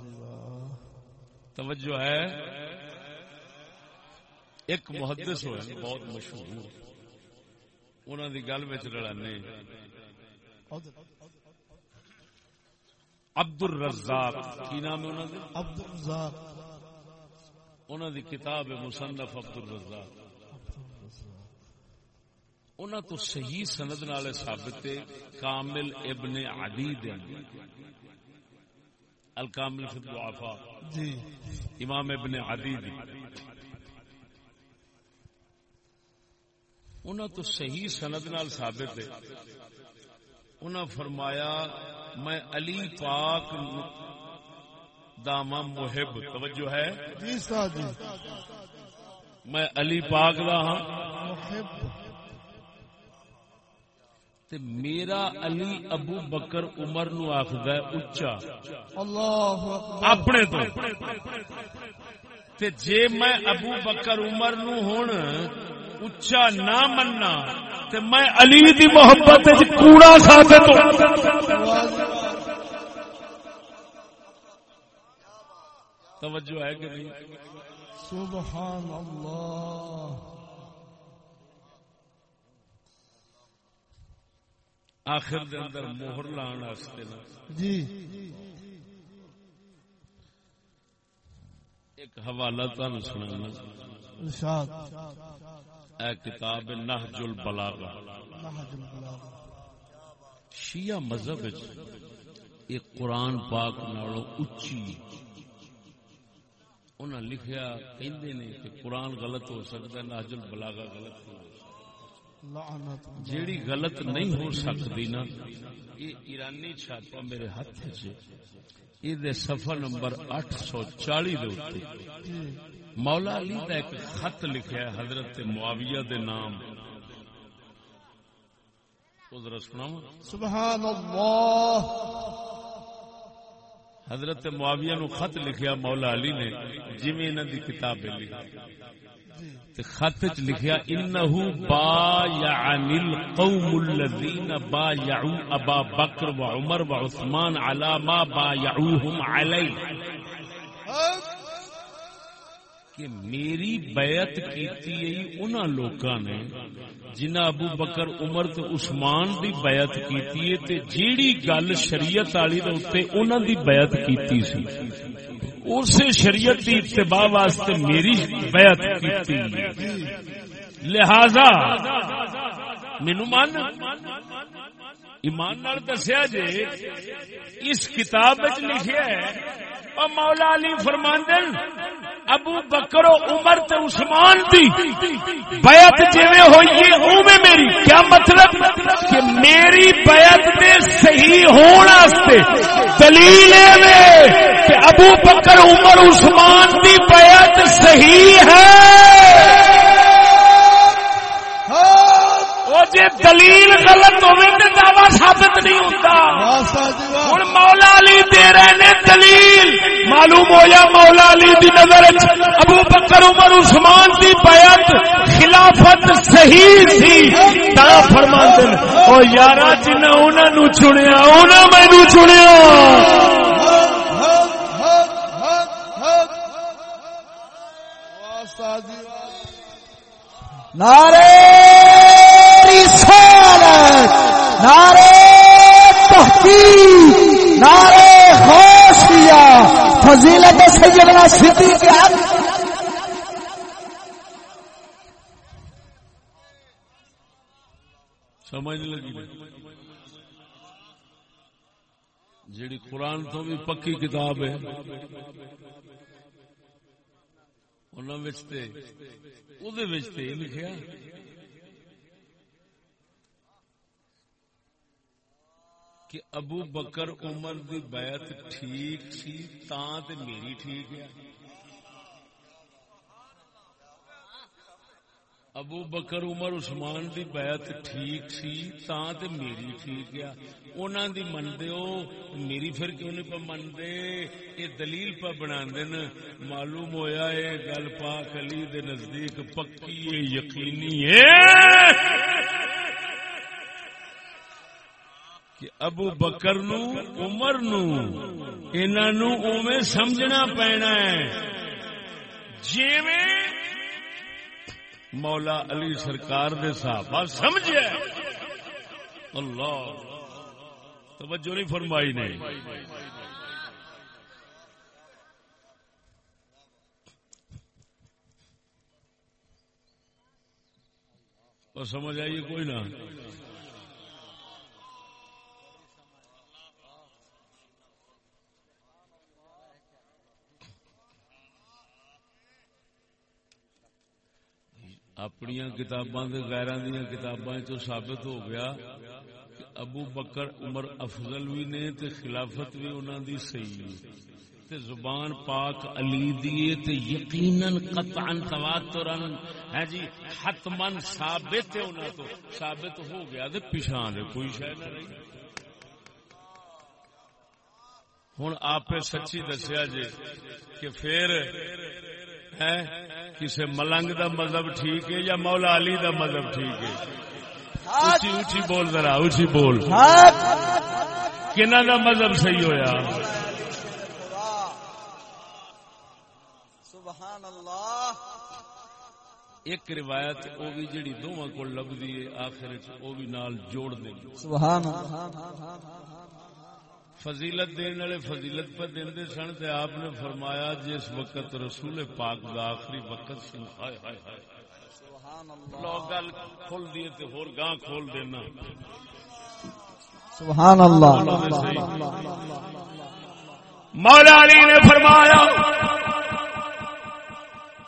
Speaker 3: جی
Speaker 1: توجہ ہے۔ ایک محدث ہوئے بہت مشہور۔ انہوں دی گل میں رلانے۔ عبد الرزاق کی نام ہے
Speaker 3: عبد الرزاق
Speaker 1: انہوں دی کتاب ہے مصنف عبد الرزاق انہوں تو صحیح سند نال ثابت کامل ابن عدی دے۔ الکامل فی الضعفاء۔
Speaker 3: جی۔
Speaker 1: امام ابن عدی دی۔ انہوں تو صحیح سند نال ثابت ہے۔ انہوں فرمایا میں علی پاک داما محب توجہ ہے۔
Speaker 3: جی جی۔
Speaker 1: میں علی پاک دا ہاں۔
Speaker 3: محب۔
Speaker 1: تے میرا علی ابو بکر عمر نو آخد ہے اچا
Speaker 3: اللہ
Speaker 1: اپنے تو۔ تے جے میں ابو بکر عمر نو ہن اچا نہ مننا تے میں علی دی محبت کوڑا ثابت
Speaker 3: واہ
Speaker 1: توجہ ہے کہ نہیں؟
Speaker 3: سبحان اللہ۔
Speaker 1: آخر دے اندر مہر لان واسطے
Speaker 3: جی۔
Speaker 1: ایک حوالہ تانوں سنانا۔
Speaker 3: ارشاد۔
Speaker 1: اے کتاب نہج البلاغہ۔ شیعہ مذہب وچ یہ قرآن پاک نالوں اچھی انہاں لکھیا، کہندے نے کہ قرآن غلط ہو سکتا ہے ناجل بلاغا غلط ہو سکتا۔
Speaker 3: لعنت
Speaker 1: جیڑی غلط نہیں ہو سکتی نا یہ ایرانی چھاپا میرے ہاتھ چ یہ سفر نمبر اٹھ سو چالی مولا علی کا ایک خط لکھا ہے حضرت معاویہ دے نام۔ ذرا
Speaker 3: سبحان اللہ
Speaker 1: حضرت معاویہ نو خط لکھیا مولا علی نے جویں انہاں دی کتاب لکھی تے خط وچ لکھیا انه بايعني القوم الذين بايعوا ابا بکر وعمر وعثمان على ما بايعوهم عليه کہ میری بیعت کیتی ہے انہاں لوکاں نے جنہ ابو بکر، عمر تے عثمان دی بیعت کیتی ہے تے جیڑی گل شریعت والی دے اوتے انہاں دی بیعت کیتی سی۔ اسے شریعت دی اتباع واسطے میری بیعت کیتی۔ لہذا مینو مان ایمان نال دسیا جے، اس کتاب لکھیا ہے، او مولا علی فرماندن، ابو بکر و عمر تے عثمان دی بیعت جویں ہوئی ہے اوویں میری، کیا مطلب؟ کہ میری بیعت دے صحیح ہون واسطے دلیل ہے کہ ابو بکر عمر عثمان دی بیعت صحیح ہے۔ جی دلیل غلط ہوئے تو دعوی ثابت نہیں ہوتا ہوں مولا علی دے رہے نے دلیل۔ معلوم ہوا مولا علی دی نظر ابو بکر، عمر، عثمان دی بیعت خلافت صحیح سی۔ تا فرما دن او یارا جنہ انہاں نو چنیا، انہاں مینوں چنیا.
Speaker 3: نعرے نعرے تحقیق نعرے خوشیا فضیلت سیدنا صدیق اکبر
Speaker 1: سمجھ لگی؟ جیڑی قرآن تو بھی پکی کتاب ہے، انہاں وچ تے او دے وچ لکھیا۔ کہ ابو بکر عمر دی بیعت ٹھیک سی، تاں تے میری ٹھیک ہے۔ ابو بکر عمر عثمان دی بیعت ٹھیک سی، تاں تے میری ٹھیک ہے۔ انہاں دی مندے ہو، میری پھر کیوں نہیں پہ مندے یہ دلیل پہ بنا دین معلوم ہویا ہے گل پاک علی دے نزدیک پکی ہے یقینی ہے۔ کہ ابو بکر نو، عمر نو، انہاں نو اوویں سمجھنا پینا ہے۔ جیویں مولا علی سرکار دے صحابہ سمجھے۔ اللہ، توجہ نہیں فرمائی نے۔ اور سمجھ آئیے کوئی نہ۔ اپنی کتاباں غیران دیا کتاباں چ ثابت ہو گیا کہ ابو بکر عمر افضل بھی نے تے خلافت بھی انہوں دی صحیح تے زبان پاک علی دیے تے یقیناً قطعا تواترن ہے ہاں جی حتمن ثابت ہے انہاں تو۔ ثابت ہو گیا تے پیشان ہے، کوئی شے نہ رہی ہن آپ سچی دسیا جی کہ پھر کسی ملنگ دا مذہب ٹھیک ہے یا مولا علی دا مذہب ٹھیک ہے؟ اچھی اچھی بول ذرا اچھی بول۔ کنا دا مذہب صحیح ہویا؟
Speaker 3: سبحان اللہ
Speaker 1: ایک روایت او بھی جڑی دوواں کو لبدی ہے آخر او بھی نال جوڑ دیں
Speaker 3: سبحان اللہ۔
Speaker 1: فضیلت دین والے فضیلت پر دے سن تے آپ نے فرمایا جس وقت رسول پاک دا آخری وقت سن۔ ہائے ہائے ہائے۔ لوگ گل کھول دیے تے ہور گاں کھول دینا۔
Speaker 3: سبحان اللہ۔
Speaker 1: مولا علی نے فرمایا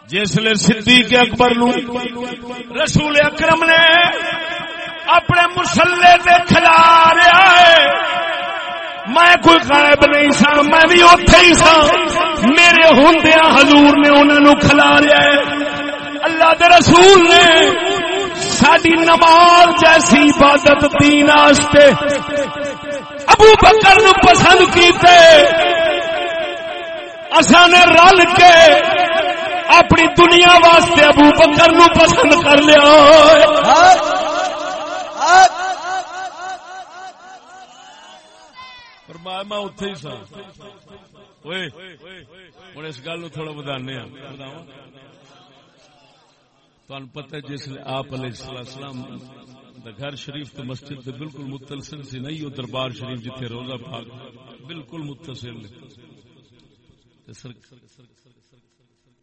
Speaker 1: جسل صدیق اکبر نو رسول اکرم نے اپنے مسلے تے کھلا رہا ہے۔ میں کوئی غائب نہیں سا، میں بھی اتے ہی سا۔ میرے ہوندیا حضور نے انہوں کھلا رہا ہے۔ اللہ دے رسول نے ساری نماز جیسی عبادت دین آستے ابو بکر نو پسند کیتے۔ اساں نے رل کے اپنی دنیا واسطے ابو بکر نو پسند کر لیا۔ فرمایا میں اتے ہی سا ہوں اس گل تھوڑا بدانے تہن پتہ جس آپ علیہ السلام گھر شریف تو مسجد دے بالکل متصل سی نہیں وہ دربار شریف جتھے روزہ پاک بالکل متصل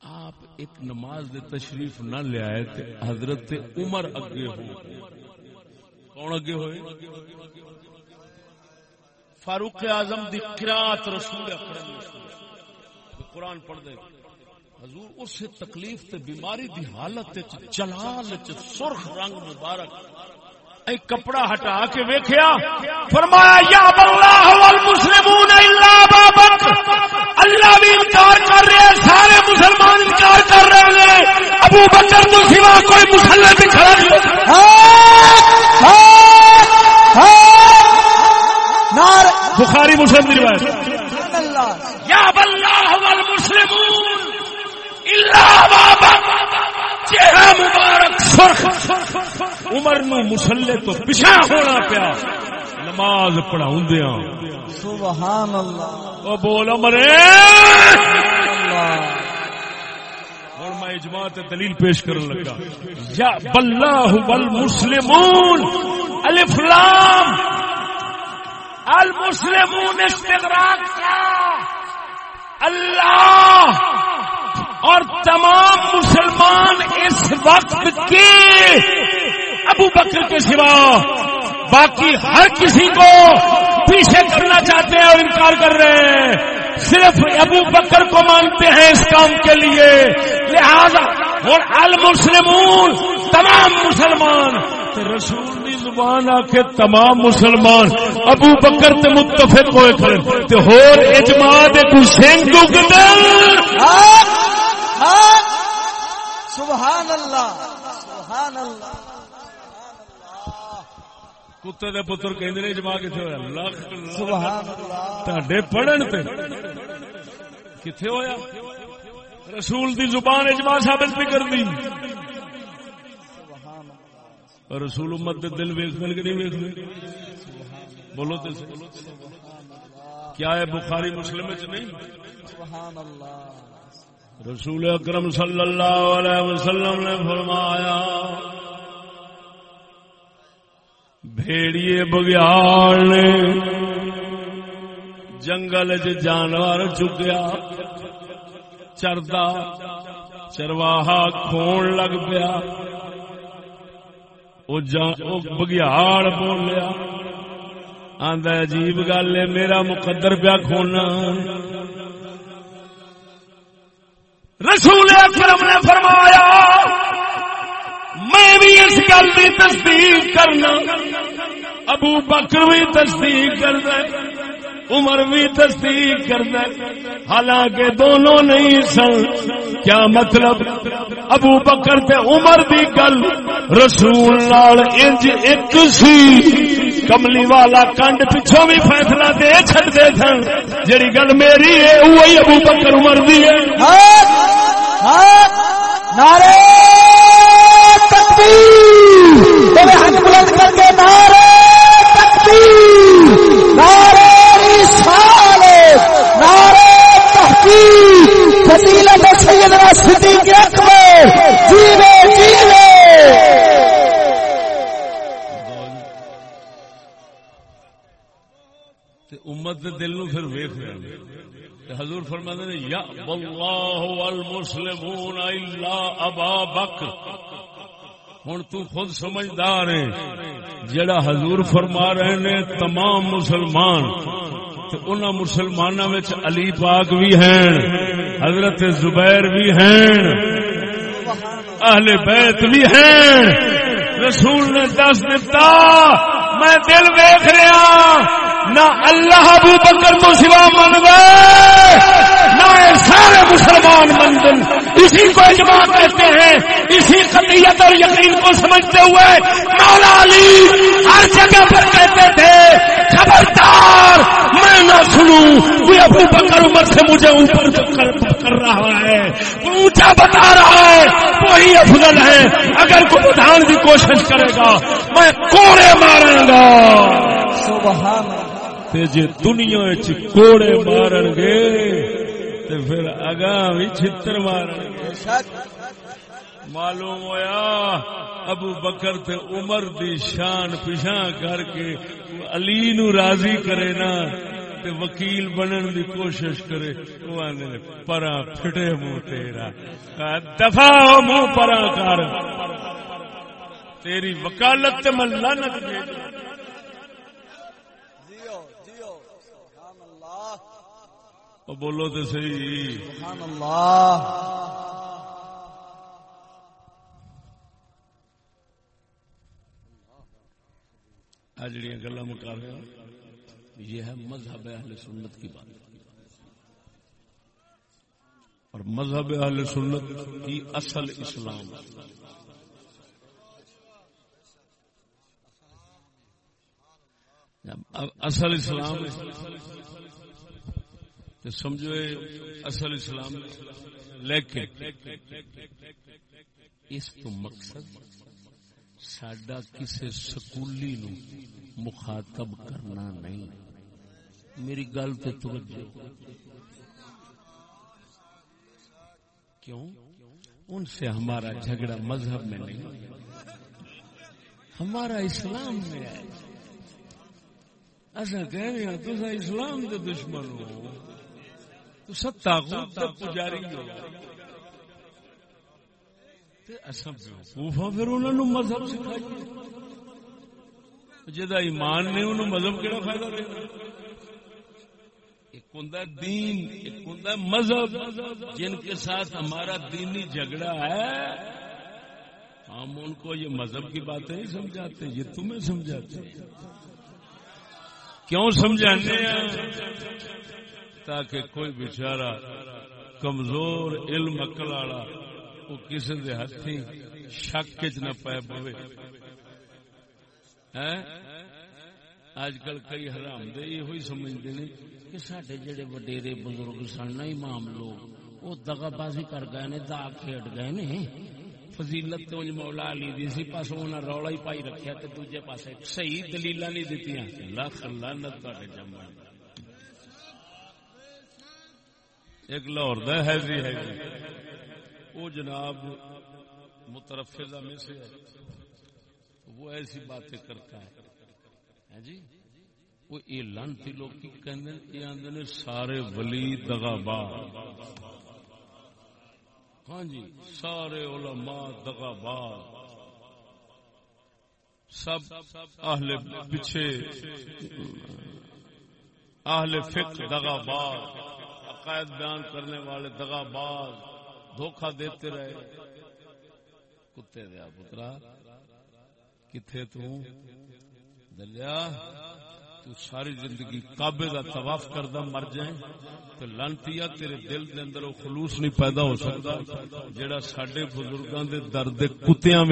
Speaker 1: آپ ایک نماز دے تشریف نہ لے آئے تے حضرت عمر اگے ہو کون اگے ہوئے فاروق اعظم دی قرات رسول اکرم قرآن پڑھ دے۔ حضور اس تکلیف تے بیماری دی حالت تے جلال تے سرخ رنگ مبارک۔ اے کپڑا ہٹا کے ویکھیا، فرمایا، یا اللہ والمسلمون الا بابک اللہ بھی انکار کر رہے ہیں سارے مسلمان انکار کر رہے ہیں ابو بکر تو سوا کوئی مسلم بھی کھڑا نہیں بخاری مسلم دی روایت یا اللہ والمسلمون چہرہ مبارک سرخ عمر نو مسلے تو پچھا ہونا پیا۔ نماز پڑھاؤں
Speaker 3: سبحان اللہ
Speaker 1: وہ بول مرے اور میں اجماع دلیل پیش کرنے لگا۔ یا بلّہ والمسلمون۔ الف لام۔ المسلمون استغراق کا۔ اللہ۔ اور تمام مسلمان اس وقت کے ابو بکر کے سوا باقی ہر کسی کو پیچھے کرنا چاہتے ہیں اور انکار کر رہے ہیں۔ صرف ابو بکر کو مانتے ہیں اس کام کے لیے۔ لہذا اور المسلمون، تمام مسلمان رسول کی زبان آ کے تمام مسلمان، ابو بکر تے متفق ہوئے کھڑے۔ تے ہور اجماع دے کوئی سنگ ہاں، ہاں،
Speaker 3: سبحان اللہ سبحان اللہ۔
Speaker 1: کتے دے پتر کہندے نے جمع کتے ہویا؟ لاکھ
Speaker 3: سبحان اللہ۔
Speaker 1: تہاڈے پڑھن تے۔ کتے ہویا؟ رسول دی زبان اجماع ثابت بھی کر دی رسول امت دے دل ویکھ مل کے نہیں ویکھ بولو تے کیا ہے بخاری مسلم وچ نہیں؟
Speaker 3: سبحان اللہ۔
Speaker 1: رسول اکرم صلی اللہ علیہ وسلم نے فرمایا بھیڑیے بگیال نے جنگل چ جانور چکیا چردا چرواہا کھون لگ پیا بگیاڑ بولیا آدھا عجیب گل ہے میرا مقدر پیا کھونا رسول اکرم نے فرمایا میں بھی اس گل کی تصدیق کرنا۔ ابو بکر بھی تصدیق کر دے عمر بھی تصدیق کر دے حالانکہ دونوں نہیں سن، کیا مطلب؟ ابو بکر تے عمر دی گل رسول نال انج ایک سی۔ کملی والا کنڈ پچھوں بھی فیصلہ دے چھڑ سن جڑی گل میری ہے وہی ابو بکر عمر دی ہے۔
Speaker 3: ہاں، ہاں، نعرے! تکبیر ہاتھ بلند کر کے نعرے تکبیر نعرے رسالت نعرے تحقیق، فضیلت سیدنا صدیق اکبر جیوے جیوے
Speaker 1: امت دے دل نو پھر ویخ رہے حضور فرماتے نے، یا واللہ والمسلمون الا ابا بکر۔ ہوں تو خود سمجھدار ہے جڑا حضور فرما رہے نے، تمام مسلمان۔ ان مسلمانوں علی پاک بھی ہیں، حضرت زبیر بھی ہیں، اہل بیت بھی ہیں۔ رسول نے دس دتا، میں دل ویخ رہا ہاں، نہ اللہ ابو بکر تو سوا من نہ سارے مسلمان مندن۔ اسی کو اجماع کہتے ہیں اور یقین کو سمجھتے ہوئے مولا علی ہر جگہ پر کہتے تھے خبردار میں نہ سنوں کوئی ابو بکر عمر سے مجھے اوپر کر رہا ہے اونچا بتا رہا ہے وہی افضل ہے اگر کوئی بدھان کی کوشش کرے گا میں کوڑے ماروں گا۔ سبحان تے جے دنیا کوڑے مارن گے تے پھر اگاں بھی چھتر مارن گے معلوم ہویا ابو بکر تے عمر دی شان پچھا کر کے علی نو راضی کرے نا تے وکیل بنن دی کوشش کرے وہ آنے پرا پھٹے منہ تیرا۔ دفاع ہو منہ پرا کر۔ تیری وکالت تے من لعنت بھیج بولو تو سی جڑی گلا مکا رہے ہاں۔ یہ ہے مذہب اہل سنت کی بات۔ اور مذہب اہل سنت کی اصل اسلام۔ اصل اسلام، تو سمجھو اصل اسلام، لیکن اس تو مقصد سڈا کسی سکولی نو مخاطب کرنا نہیں۔ میری گل تو توجہ۔ کیوں؟ ان سے ہمارا جھگڑا مذہب میں نہیں۔ ہمارا اسلام میں ہے۔ ایسا کہہ رہے ہیں تو اسلام کے دشمن ہو۔ تو ستا پجاری ہو۔ ہاں، پھر انہوں مذہب سکھائیے۔ جا ایمان نے انہوں مذہب کہڑا فائدہ دے ایک ہوں دین، ایک ہوں مذہب۔ جن کے ساتھ ہمارا دینی جھگڑا ہے، ہم ان کو یہ مذہب کی باتیں نہیں سمجھاتے، یہ تمہیں سمجھاتے کیوں سمجھانے ہیں؟ تاکہ کوئی بچارا کمزور، علم اکل والا وہ کسی کے ہاتھی شک چ نہ پی پوے۔ اج کل کئی حرام دے یہ سمجھتے ہیں کہ سڈے جڑے وڈیرے بزرگ سن نا امام لوگ، وہ دگا بازی کر گئے نے دا کھیڈ گئے نے۔ فضیلت تو مولا علی دی سی پاس انہاں رولا ہی پائی رکھیا تے دوجے پاسے صحیح دلیل نہیں دتیاں۔ لاکھ لعنت تہاڈے جمع۔ ایک لاہور ہے جی ہے جی وہ جناب مترفزہ میں سے ہے، وہ ایسی باتیں کرتا ہے۔ جی؟ وہ یہ لانتی لوگ کی کہندے نے سارے ولی دغا با ہاں جی سارے علماء دغا با سب اہل پیچھے، اہل فقہ دغا باز عقائد بیان کرنے والے دگا باز دھوکہ دیتے رہے۔ کتے دیا پترا کتنے دلیا، تو ساری زندگی کعبے کا طواف کردہ مر جائیں تو لانتی تیرے دل دے اندر وہ خلوص نہیں پیدا ہو سکتا، جڑا سڈے بزرگاں دے درد کتیاں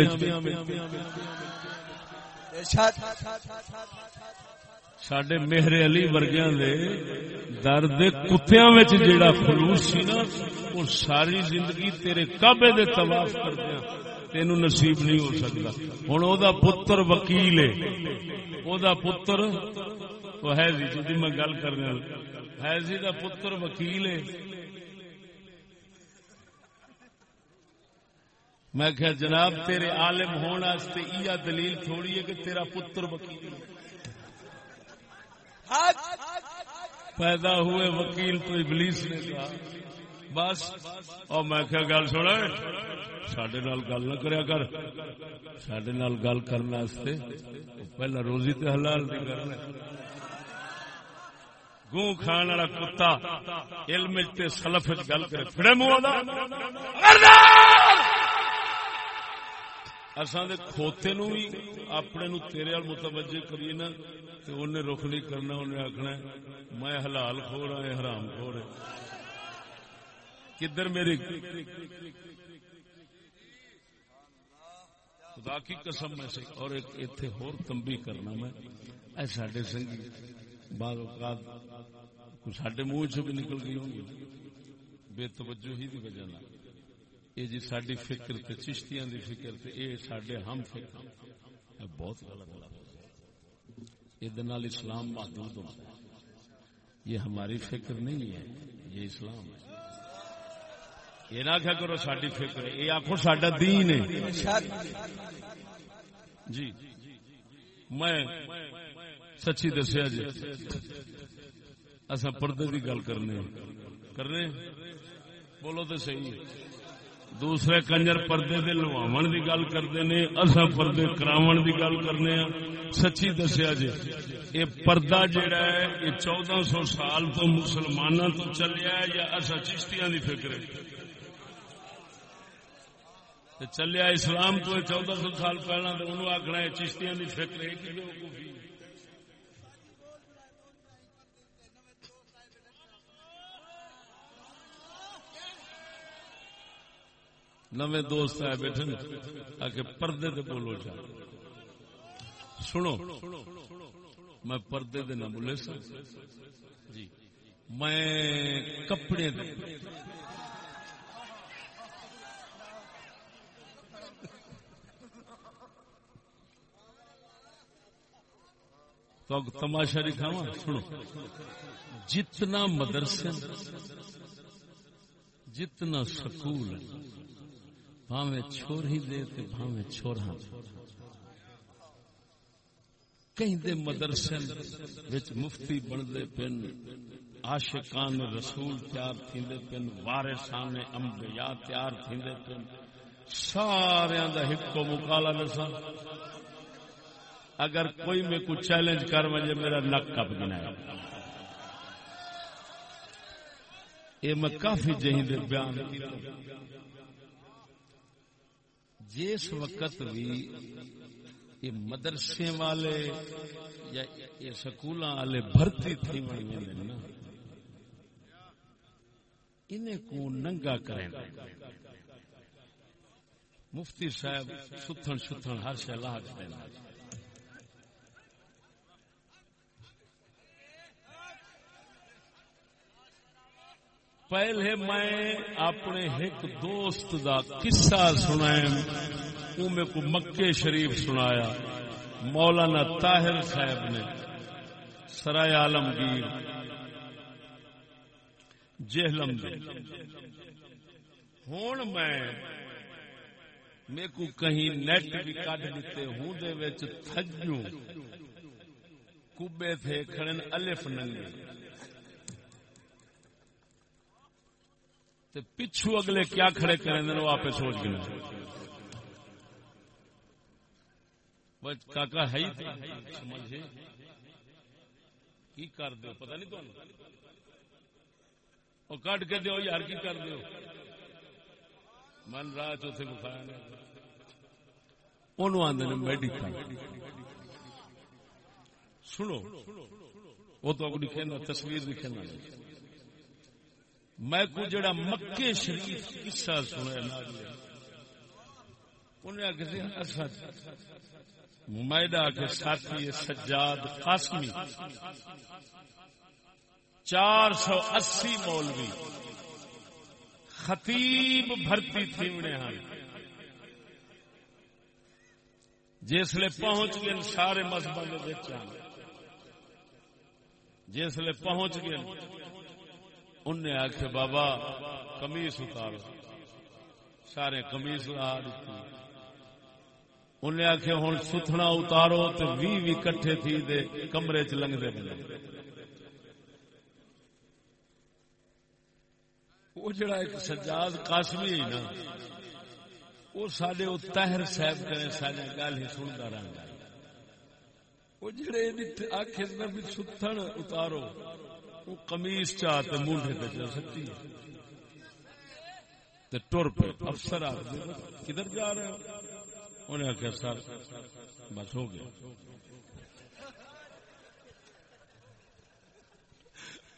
Speaker 1: سڈے مہر علی ورگیا درد کتیا جیڑا خلوص سی نا وہ ساری زندگی تیرے کابے دے طواف کردیا تین نصیب نہیں ہو سکتا ہوں وہ پتر وکیل ہے وہ پتر وہ ہے جی جی میں گل کرنے ہے جی کا پتر وکیل ہے میں کہ جناب تیرے عالم ہونے دلیل تھوڑی ہے کہ تیرا پتر وکیل ہے پیدا ہوئے وکیل تو ابلیس نے کہا، بس، اور میں کیا گل سنا سڈے نال گل نہ کریا کر۔ سڈے نال گل کرنے واسطے پہلا روزی تے حلال نہیں کرنا گو کھان والا کتا علم تے سلف گل کرے، پھڑے منہ اساں دے کھوتے نو بھی اپنے نو تیرے ال متوجہ کریے نا، تے اونے رخ نہیں کرنا اونے آکھنا میں حلال کھو رہا ہے حرام کھو رہا ہے۔ کدھر میری؟ خدا کی قسم میں سے، اور ایک اتنے ہور تمبی کرنا میں، اے ساڈے سنگی، بعض اوقات کچھ ساڈے منہ چ بھی نکل گئی ہوں گی۔ بے توجہ ہی دی وجہ نال۔ یہ جی ساری فکر تے چشتیاں دی فکر تے اے ساڈے ہم فکر۔ اے بہت غلط غلط یہ نال اسلام محدود ہوتا ہے۔ یہ ہماری فکر نہیں ہے، یہ اسلام ہے۔ یہ نہ کیا کرو ساری فکر ہے، یہ آخو سڈا دین ہے۔ جی میں سچی دسیا جی اصا پردے کی گل کرنے کرنے بولو تو صحیح دوسرے کنجر پردے دے لواون دی گل کرتے نے اصا پردے کراون دی گل کرنے ہاں سچی دسیا جی یہ پردہ جڑا ہے، یہ چودہ سو سال تو مسلمانوں تو چلیا ہے یا اصا چشتیاں دی فکر ہے؟ چلیا اسلام تو چودہ سو سال پہلا تو انہوں آخنا ہے، چشتیاں دی فکر ہے کہ نویں دوست آئے بیٹھے آ کے پردے تے بولو جا۔ سنو، میں پردے دے نہ بولے سا۔ جی۔ میں کپڑے دے۔ تو تماشا دکھاوا سنو۔ جتنا مدرسے، جتنا سکول بھاویں چھوڑی دے تے بھاویں چھوڑا کہیں دے مدرسے وچ مفتی بندے پن، عاشقان رسول تیار تھیندے پن، وارثان انبیاء تیار تھیندے پن۔ سارے دا ہکو مکالا نسا اگر کوئی میں کو چیلنج کر وجے میرا نک کپ گنا ہے۔ یہ میں کافی جہیں دے بیان کیتا۔ جس وقت بھی یہ مدرسے والے یا یہ سکول والے بھرتی تھی نا، انہیں کو ننگا کریں مفتی صاحب ستھن ستھن ہر شہ لاہ دینا پہلے میں اپنے ایک دوست دا قصہ سنایا وہ میں کو مکے شریف سنایا، مولانا طاہر صاحب نے، سرائے عالمگیر، جہلم دے۔ ہوں میں میرے کو کہیں نیٹ بھی کٹ دیتے ہوں، دے وچ تھجو کبے تھے کھڑن الف ننگے۔ تے پچھو اگلے کیا کھڑے کریں دے وہ آپ سوچ گنا بس کاکا ہے ہی سمجھے کی کر دیو پتہ نہیں تو وہ کٹ کے دیو یار، کی کر دیو من راہ چوتھے بخایا نے۔ انہوں آندے نے میڈیکل سنو، وہ تو اگو لکھے تصویر لکھے میں کو جڑا مکے شریف قصہ سنیا نا انہیں کسی اسد میدا کے ساتھی سجاد قاسمی۔ چار سو اسی مولوی۔ خطیب بھرتی تھی انہیں ہاں۔ جسلے پہنچ گئے سارے مذہب ہاں۔ جسلے پہنچ گئے انہیں آخ بابا کمیس اتارو سارے کمیس اتار دیتی۔ انہیں آخ ہوں ستنا اتارو تو بھی بھی کٹھے تھی دے کمرے چ لنگتے پہ وہ جڑا ایک سجاد قاسمی ہے نا، وہ سڈے وہ تہر صاحب کرے سارے گل ہی سنتا رہتا وہ جڑے آخ بھی ستھن اتارو۔ وہ کمیس چاہتے مونڈے پہ چل سکتی ہے۔ ٹر پہ افسر آ کدھر جا رہے ہو؟ انہیں آخیا سر، بس ہو گیا۔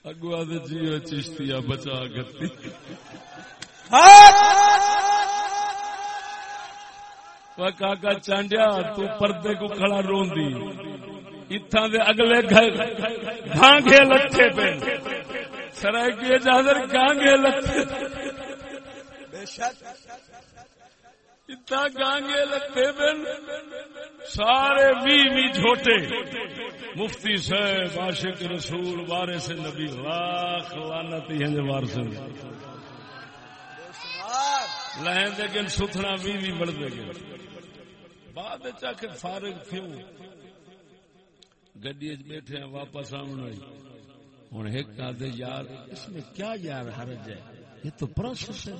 Speaker 1: اگو آدھے جیو چشتیا بچا گتی کاکا چانڈیا، تو پردے کو کھڑا روندی اتھا دے اگلے گھانگے لٹھے پہ سرائے کی گھانگے لٹھے۔ اتنا گانگے لگتے بن سارے وی وی جھوٹے۔ مفتی صاحب عاشق رسول بارے سے نبی لاکھ لانتی ہیں جو وارث لہیں دے گن ستھنا وی وی بڑھ دے گن بعد چا کے فارغ تھے۔ گڈی بیٹھے ہیں، واپس آمن آئی۔ ہوں ایک آدھے، یار، اس میں کیا یار حرج ہے؟ یہ تو پروسیس ہے۔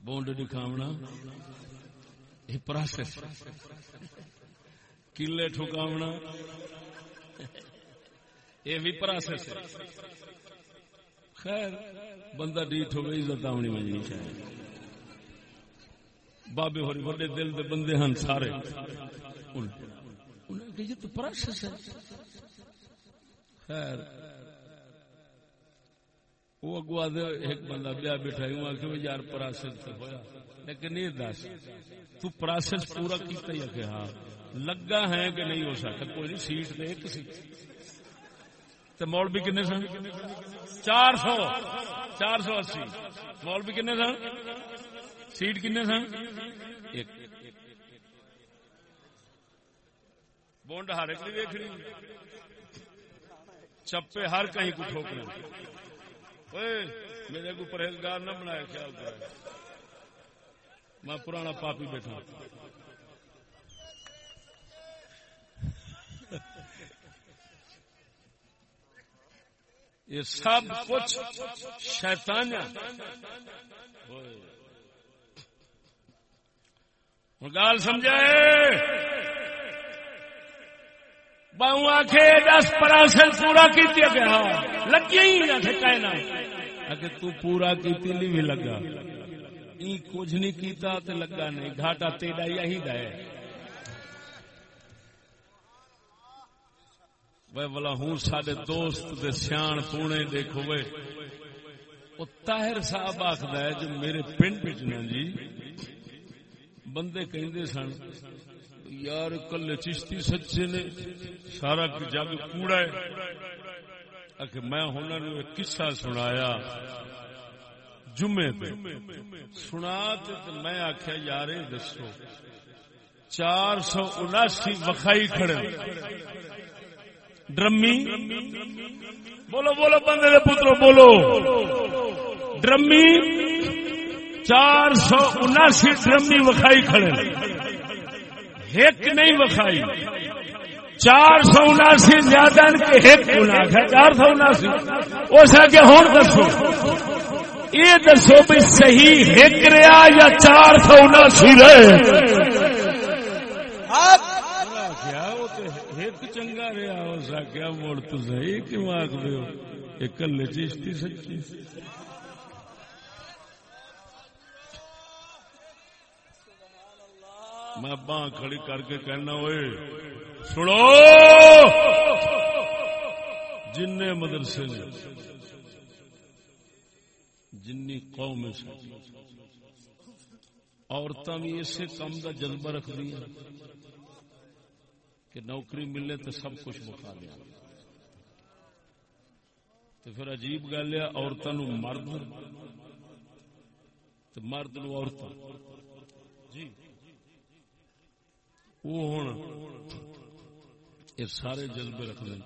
Speaker 1: بونڈ دکھاونا۔ یہ پروسیس کلے ٹھکاونا۔ یہ بھی پروسیس خیر، بندہ ڈیٹ ہو گئی، عزت آنی منجنی چاہیے بابے ہوری بڑے دل دے بندے ہن سارے۔ انہیں کہ یہ تو پروسیس ہے۔ خیر۔ وہ اگوا دے ایک بندہ بیا بیٹھا ہوں آ کہ یار پراسس تو ہوا لیکن یہ دس، تو پراسس پورا کیتا ہی کہ ہاں لگا ہے کہ نہیں ہو سکتا۔ کوئی نہیں، سیٹ دے ایک سی تو مول بھی کنے سن؟ چار سو۔ چار سو اسی۔ مول بھی کنے سن؟ سیٹ کنے سن؟ ایک۔ بونڈ ہر ایک دیکھ رہی چپے ہر کہیں کو ٹھوکنے۔ میرے کو پرہیزگار نہ بنایا خیال کر میں پرانا پاپی بیٹھا۔ یہ سب کچھ شیطان گال سمجھائے؟ باؤں آخ دس پراسل پورا کی گیا۔ لگی ہی نہ ٹھکائنا اگر تو پورا کیتی لی بھی لگا۔ ای کچھ نہیں کیتا تے لگا نہیں۔ گھاٹا تیرا یہی ہے۔ وہ بلا ہوں سارے دوست دے سیان پونے دیکھو وے۔ وہ طاہر صاحب آخر ہے جو میرے پنڈ بچنا جی بندے کہیں سن، یار کلے چشتی سچے نے، سارا جگ کوڑا ہے۔ کہ میں ہنر ایک قصہ سنایا۔ جمعے پہ سنا تو میں آخیا یار دسو، چار سو اناسی وکھائی کھڑے ڈرمی؟ بولو بولو، بندے پترو، بولو۔ ڈرمی؟ چار سو اناسی ڈرمی وکھائی کھڑے ایک نہیں وکھائی۔ چار سو اناسی زیادہ ایک گنا ہے۔ چار سو اناسی۔ اس کے ہوں دسو۔ یہ دسو بھی صحیح ایک رہا یا چار سو اناسی رہے۔ چنگا رہا۔ اس کیا مڑ تو صحیح کیوں آخ دو ایک کلے چیشتی سچی۔ میں باں کھڑی کر کے کہنا ہوئے، سنو! جن مدرسے نے جن قوم عورتیں بھی اسی کام کا جذبہ رکھ دی کہ نوکری ملے تو سب کچھ بخا دیا۔ تو پھر عجیب گل ہے عورتوں مرد مرد نو عورت جی وہ ہوں یہ سارے جذبے رکھ دیں۔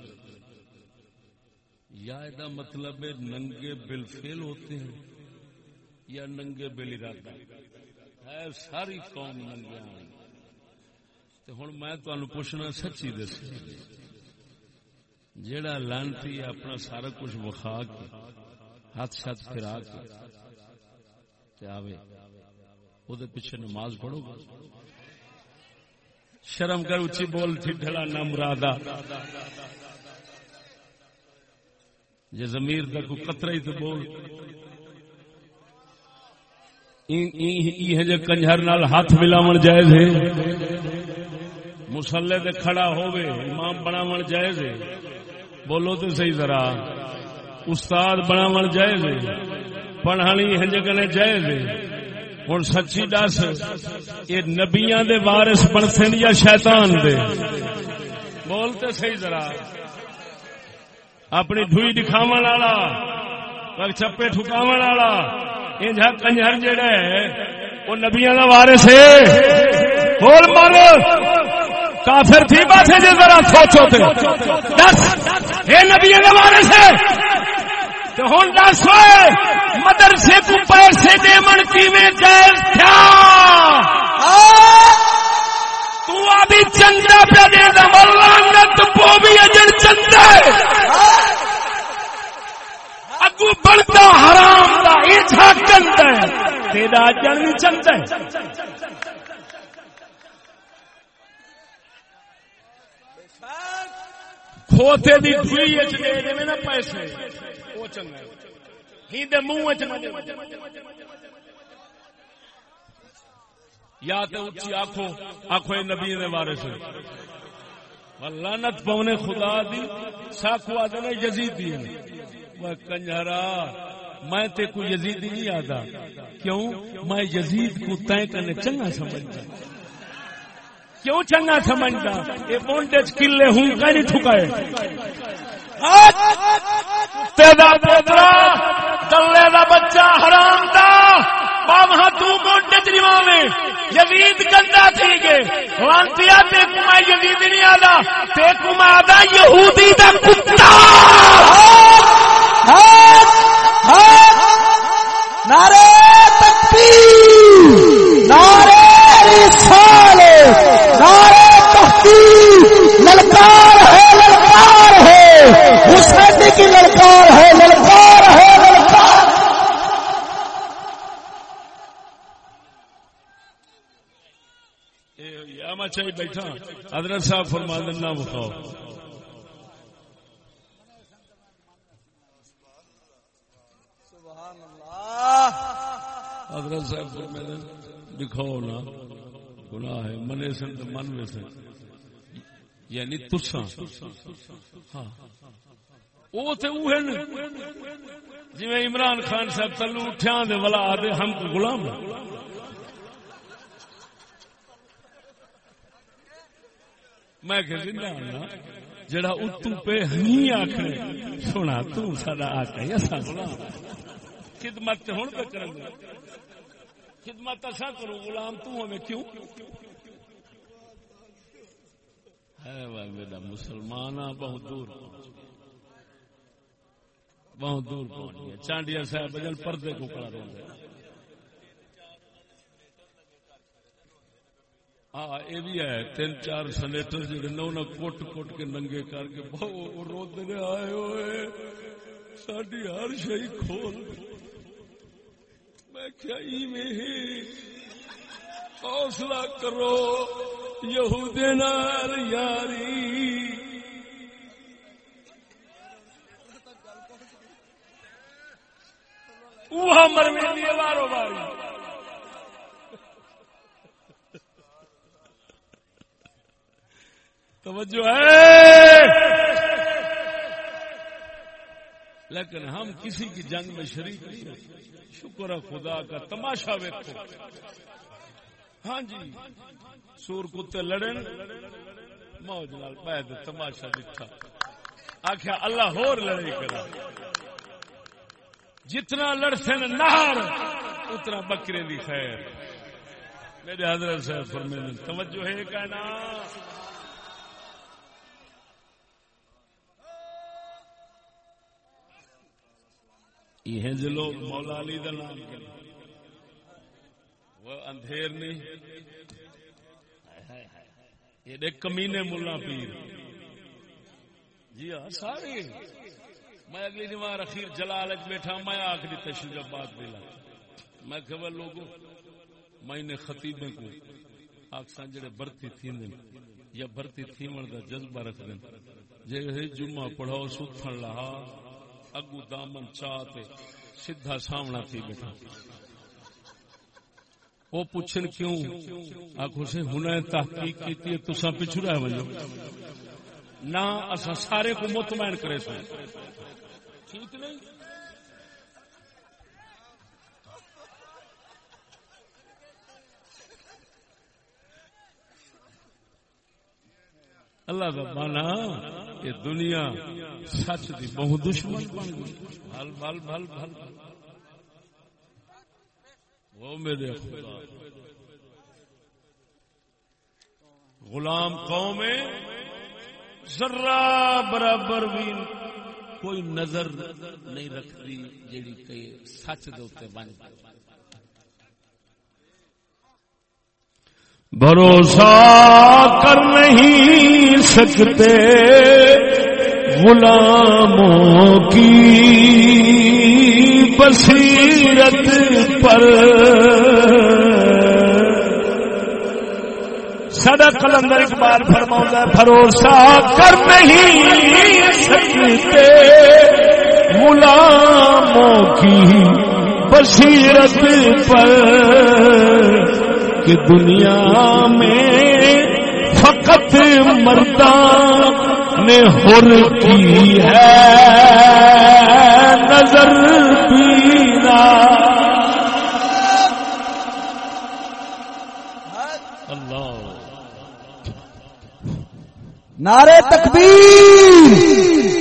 Speaker 1: یا یہ مطلب ہے ننگے بل فیل ہوتے ہیں یا ننگے بل ارادہ۔ ہے ساری قوم ننگے ہوں میں تمہیں پوچھنا سچی دس جیڑا لانتی اپنا سارا کچھ وخا کے، ہاتھ شت پھرا کے، تے آوے، او پیچھے نماز پڑھو گا شرم کر اچھی بول تھی نہ مرادا۔ جے ضمیر دا کو قطرہ ہی تو بول۔ یہ کنجر نال ہاتھ ملاون جائز ہے۔ مسلے تے کھڑا ہوئے امام بناون جائز ہے۔ بولو تو صحیح ذرا۔ استاد بناون جائز ہے۔ پڑھانی ہنج کنے جائز ہے۔ ہوں سچی دس، یہ نبیاں دے وارث بنتے یا شیطان دے؟ بولتے صحیح ذرا۔ اپنی ڈھوئی دکھاو والا چپے ٹھکاو والا انجا کنجر جڑا ہے، وہ نبیاں دا وارث ہے۔ بول مارو کافر تھی بات ہے جی ذرا سوچو تے۔ دس، یہ نبیاں دا وارث ہے۔ تو ہوں دس مدرسے کو پیسے دے من کی میں جائز تھا تو ابھی چندہ پہ دے دا ملانت بھی اجر چندہ اگو بڑھتا حرام دا ایچھا چندہ ہے۔ تیرا اجر بھی چندہ ہے۔ کھوتے دی اچ دے دے نا پیسے۔ وہ چنگا ہی دے منہ یا تے اچھی آنکھو آنکھو نبی دے وارث لعنت پونے خدا دی ساکو آدھے یزید دی۔ وہ کنجرا، میں تے کو یزید نہیں آتا کیوں؟ میں یزید کو تائیں کرنے چنگا سمجھتا۔ کیوں چنگا سمجھتا؟ یہ بونڈیج کلے ہوں کا نہیں ٹھکائے تیرا پوترا، دلے دا بچہ حرام دا بابا ہاں تو یزید گندا تھی گے لانتیا تے کو میں یزید نہیں آدا تے کو میں آدا یہودی دا کتا۔ یا میں چاہیے بیٹھا۔ حضرت صاحب فرما دینا بخاؤ۔ حضرت صاحب فرما دکھاؤ نا، گناہ ہے، منے سن تو من میں سے یعنی تسا ہاں۔ وہ تے اوہ نا جی عمران خان صاحب تلو اٹھیا دے والا آدھے ہم غلام ہیں میں کہ زندہ ہوں جڑا اتو پہ ہی آخر سونا، تو ساڈا آقا ہے اسا غلام خدمت تے ہن پہ کرن گے۔ خدمت اسا کرو غلام تو ہمیں کیوں؟ ہے وہ میرا مسلمان بہت دور بہت دور پہنچ گیا چانڈیا صاحب بجل پردے کو کھڑا رہے ہیں ہاں یہ بھی ہے، تین چار سنیٹر جڑے نہ انہیں کوٹ کوٹ کے ننگے کر کے روتے نے آئے ہوئے۔ ساری ہر شہی کھول۔ میں کیا میں حوصلہ کرو یہودے نال یاری۔ وہ مرمی بارو باری توجہ ہے۔ لیکن ہم کسی کی جنگ میں شریک نہیں ہیں۔ شکر ہے خدا کا، تماشا ویکو ہاں جی سور کتے لڑن۔ موج نال پید تماشا دکھا آخیا اللہ ہور لڑائی کرا جتنا لڑتے نہار اتنا بکرے دی خیر۔ میرے حضرت صاحب فرمینے توجہ ہے کہنا یہ جو لوگ مولا علی دا نام وہ اندھیر نہیں۔ یہ دیکھ کمینے ملا پیر۔ جی ہاں سارے۔ میں اگلی نوار اخیر جلال بیٹھا، میں آخ دیتا شو جب میں کہ لوگوں میں نے خطیبیں کو آکسان جڑے برتی تھی دن یا برتی تھی دا جذبہ رکھ دیں جی جمعہ پڑھاؤ ستھن لہا۔ اگو دامن چاہتے سدھا سامنا تھی بیٹھا۔ وہ پوچھن کیوں؟ آخو سے ہن تحقیق کی تسا پچھو رہے وجو۔ نہ اصا سارے کو مطمئن کرے سو ٹھیک نہیں؟ اللہ کا مانا یہ دنیا سچ دی بہت دشمن بھل بھل بھل بھل۔ وہ میرے خدا۔ غلام قوم ذرا برابر بھی کوئی نظر نہیں رکھتی جیڑی کہ سچ دے بن بھروسہ کر نہیں سکتے غلاموں کی بصیرت پر۔ سدا کلندر اقبال فرما بھروسہ کر نہیں سکتے غلاموں کی بصیرت پر۔ کہ دنیا میں فقط مردان نے ہر کی ہے۔ نظر پینا اللہ
Speaker 3: نعرے تکبیر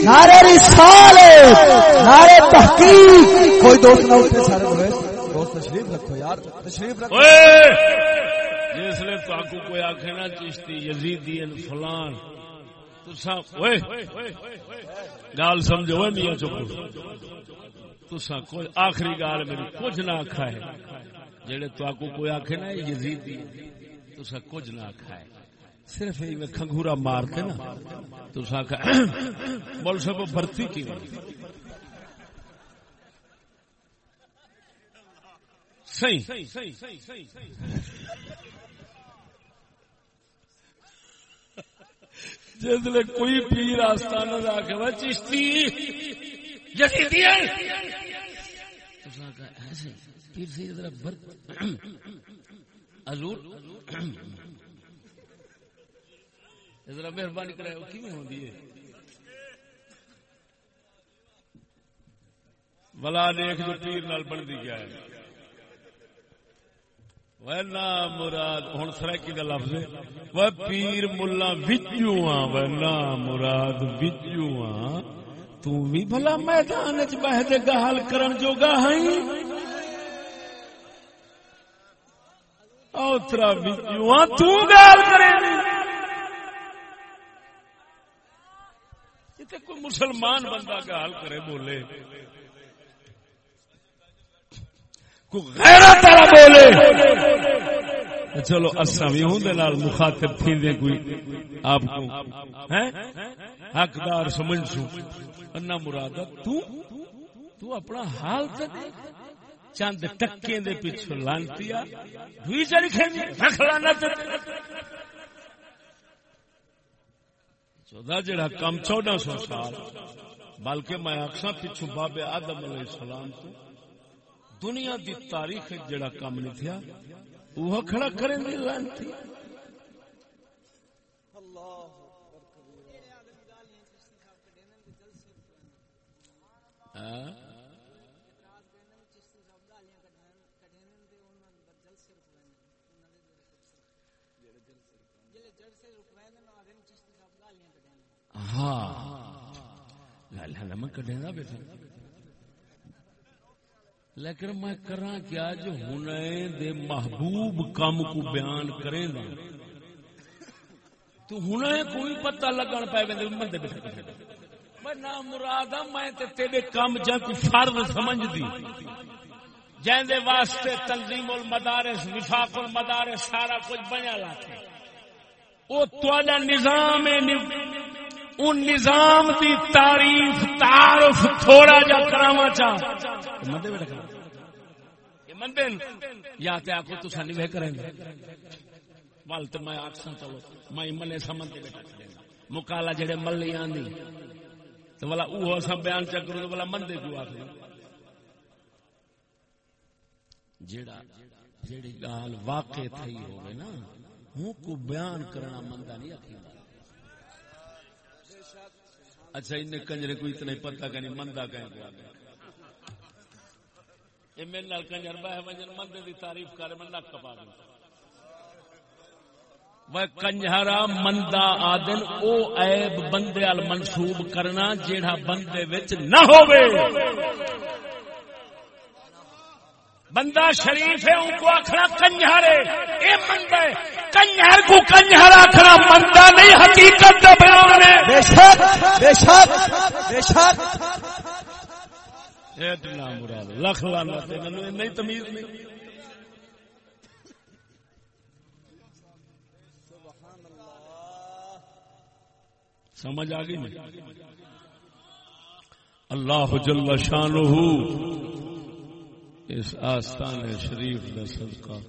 Speaker 3: نعرے رسالت نعرے تحقیق۔ کوئی دوست نہ اٹھے سارے دوست تشریف رکھو یار، تشریف رکھو۔
Speaker 1: جس نے تو کوئی آخ نا، چشتی یزیدی فلان۔ گال سمجھو میاں چپ تسا کوئی آخری گال میری کچھ نہ آخا ہے۔ جہے تو کوئی آخ نا یزیدی۔ تسا کچھ نہ آخا ہے۔ صرف میں کھنگورا مار کے نا تو بول سب برتی کی صحیح جسے کوئی پیر آستان چشتی۔ پیر حضور۔ ذرا مہربانی کرے کی ہوندی ہے؟ بلا دیکھ جو پیر نال بنتی گیا ہے۔ مراد ہوں سرکی کا لفظ وہ پیر ملا بجو ہاں مراد بجو ہاں تھی بھلا میدان چ بہ دے گال کرن جو گا اوترا بجو ہاں تال کرے کوئی مسلمان بندہ گال کرے بولے کوئی غیرت والا بولے چلو اصا بھی ہوں مخاطب تھی دے کوئی آپ کو؟ حقدار سمجھ سو۔ انا مراد تو تو اپنا حال تک چند ٹکے دے پیچھے لانتی ہوئی چلی رکھ لانا چودہ جڑا کم، چودہ سو سال۔ بلکہ میں آخسا پچھو بابے آدم علیہ السلام تو۔ دنیا دی تاریخ جڑا کام نہیں تھیا۔ وہ کھڑا کریں دی لانتی۔ ہاں؟ لالا میں کڈے بیٹھا۔ لیکن میں کرا کیا جو ہنے دے محبوب کام کو بیان کرے نا تو ہنے کوئی پتہ لگن پائے بندے بندے بیٹھے میں نا مراد ہاں، میں تے تیرے کام جا کو فرض سمجھ دی۔ جین دے واسطے تنظیم المدارس، وفاق المدارس، سارا کچھ بنیا لاتے او تواڈا نظام ہے ان نظام دی تعریف، تعارف تھوڑا جا کراوا چاہ۔ مندے بیٹا کرا یا تے آکو تو سانی بے کریں گے؟ وال تے میں آکساں چلو میں ملے سمندے بیٹا کریں مکالا جڑے ملی آندی تو والا اوہ سب بیان چکرو تو والا مندے کیوں آکھیں جڑا جڑی گال واقع تھی ہوگی نا، ہوں کو بیان کرنا مندہ نہیں آکھیں اچھا ان کنجرے کو اتنا ہی پتہ کہ مندہ کہیں کو آگے؟ یہ میرے نال کنجر بہ وجن مندے دی تعریف کرے میں نک کپا دوں۔ وہ کنجرا مندہ آدن، او عیب بندے ال منسوب کرنا جیڑا بندے وچ نہ ہووے۔ بندہ شریف ہے ان کو آخنا کنجر ہے یہ مندہ ہے، کنجر کو کنجر آخنا مندہ نہیں، حقیقت کا بیان ہے۔
Speaker 3: بے شک بے شک بے شک۔
Speaker 1: اتنا مراد لکھ لانا نہیں تمیز نہیں سمجھ آ گئی نہیں؟ اللہ جل شانہ اس آستان شریف کا صدقہ۔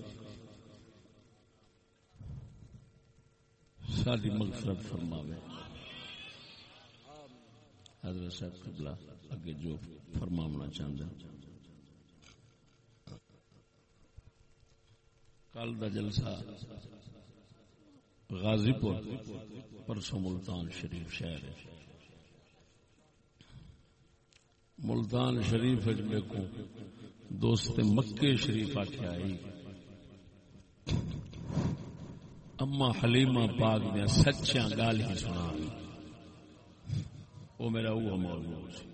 Speaker 1: ساری مغفرت فرماوے۔ حضرت صاحب قبلہ، اگے جو فرمانا چاہتا کل دا جلسہ غازی پور پرسوں ملتان شریف شہر ہے۔ ملتان شریف میں کو دوست مکے شریف آخیا آئی اما حلیمہ پاک دیا سچیاں گال ہی سنا وہ میرا وہ موضوع سی